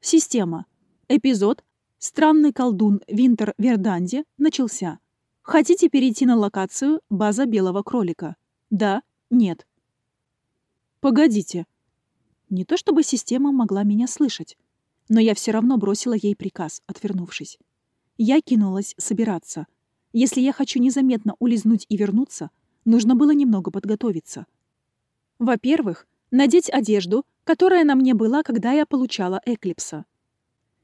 Система. Эпизод «Странный колдун Винтер Верданди» начался. Хотите перейти на локацию «База белого кролика»? Да? Нет? Погодите. Не то чтобы система могла меня слышать, но я все равно бросила ей приказ, отвернувшись. Я кинулась собираться. Если я хочу незаметно улизнуть и вернуться, нужно было немного подготовиться. Во-первых, надеть одежду, которая на мне была, когда я получала Эклипса.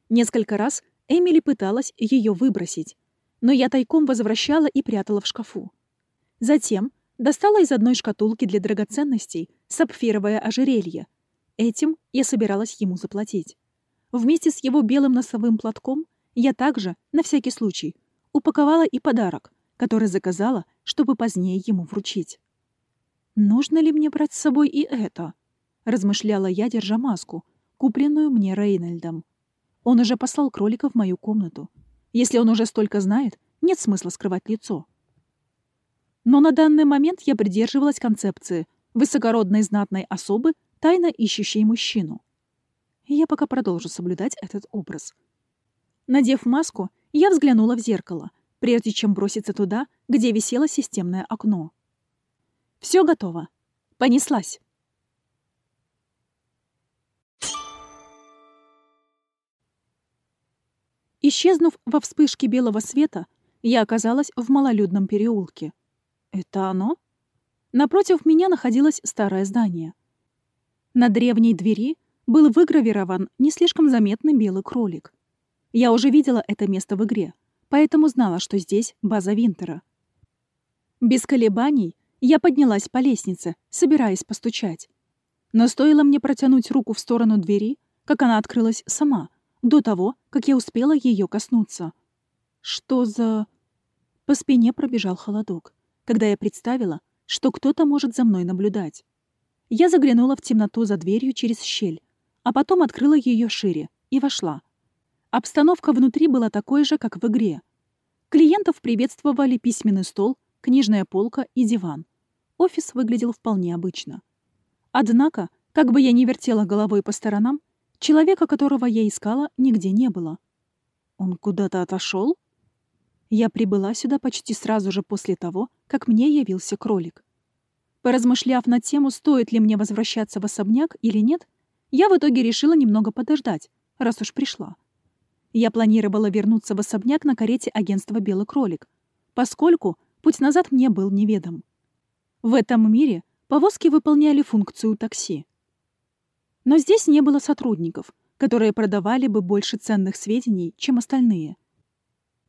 Несколько раз Эмили пыталась ее выбросить, но я тайком возвращала и прятала в шкафу. Затем достала из одной шкатулки для драгоценностей сапфировое ожерелье. Этим я собиралась ему заплатить. Вместе с его белым носовым платком я также, на всякий случай, упаковала и подарок, который заказала, чтобы позднее ему вручить. «Нужно ли мне брать с собой и это?» — размышляла я, держа маску, купленную мне Рейнольдом. Он уже послал кролика в мою комнату. Если он уже столько знает, нет смысла скрывать лицо. Но на данный момент я придерживалась концепции высокородной знатной особы, тайно ищущей мужчину. Я пока продолжу соблюдать этот образ. Надев маску, я взглянула в зеркало, прежде чем броситься туда, где висело системное окно. Все готово. Понеслась. Исчезнув во вспышке белого света, я оказалась в малолюдном переулке. Это оно? Напротив меня находилось старое здание. На древней двери был выгравирован не слишком заметный белый кролик. Я уже видела это место в игре, поэтому знала, что здесь база Винтера. Без колебаний я поднялась по лестнице, собираясь постучать. Но стоило мне протянуть руку в сторону двери, как она открылась сама, до того, как я успела ее коснуться. Что за... По спине пробежал холодок, когда я представила, что кто-то может за мной наблюдать. Я заглянула в темноту за дверью через щель, а потом открыла ее шире и вошла. Обстановка внутри была такой же, как в игре. Клиентов приветствовали письменный стол, книжная полка и диван. Офис выглядел вполне обычно. Однако, как бы я ни вертела головой по сторонам, Человека, которого я искала, нигде не было. Он куда-то отошел? Я прибыла сюда почти сразу же после того, как мне явился кролик. Поразмышляв на тему, стоит ли мне возвращаться в особняк или нет, я в итоге решила немного подождать, раз уж пришла. Я планировала вернуться в особняк на карете агентства «Белый кролик», поскольку путь назад мне был неведом. В этом мире повозки выполняли функцию такси. Но здесь не было сотрудников, которые продавали бы больше ценных сведений, чем остальные.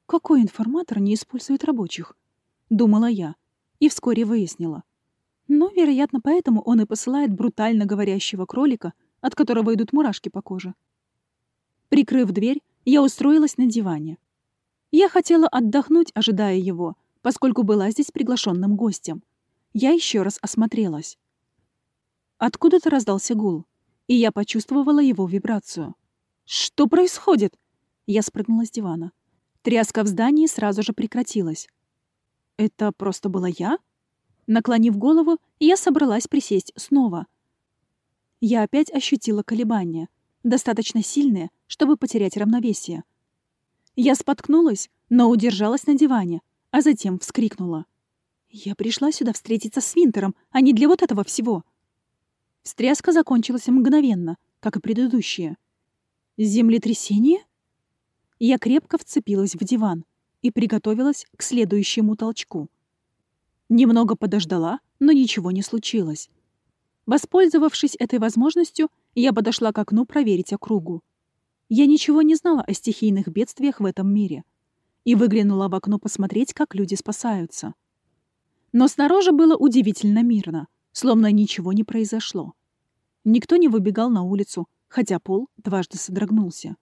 Какой информатор не использует рабочих? Думала я, и вскоре выяснила. Но, вероятно, поэтому он и посылает брутально говорящего кролика, от которого идут мурашки по коже. Прикрыв дверь, я устроилась на диване. Я хотела отдохнуть, ожидая его, поскольку была здесь приглашенным гостем. Я еще раз осмотрелась. Откуда-то раздался гул и я почувствовала его вибрацию. «Что происходит?» Я спрыгнула с дивана. Тряска в здании сразу же прекратилась. «Это просто была я?» Наклонив голову, я собралась присесть снова. Я опять ощутила колебания, достаточно сильные, чтобы потерять равновесие. Я споткнулась, но удержалась на диване, а затем вскрикнула. «Я пришла сюда встретиться с Винтером, а не для вот этого всего!» Стряска закончилась мгновенно, как и предыдущие. Землетрясение? Я крепко вцепилась в диван и приготовилась к следующему толчку. Немного подождала, но ничего не случилось. Воспользовавшись этой возможностью, я подошла к окну проверить округу. Я ничего не знала о стихийных бедствиях в этом мире и выглянула в окно посмотреть, как люди спасаются. Но снаружи было удивительно мирно, словно ничего не произошло. Никто не выбегал на улицу, хотя пол дважды содрогнулся.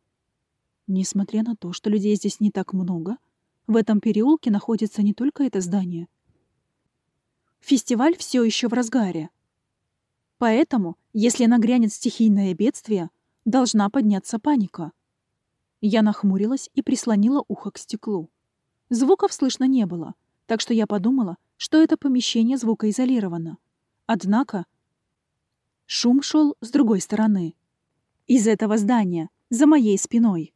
Несмотря на то, что людей здесь не так много, в этом переулке находится не только это здание. Фестиваль все еще в разгаре. Поэтому, если нагрянет стихийное бедствие, должна подняться паника. Я нахмурилась и прислонила ухо к стеклу. Звуков слышно не было, так что я подумала, что это помещение звукоизолировано. Однако шум шел с другой стороны. Из этого здания, за моей спиной.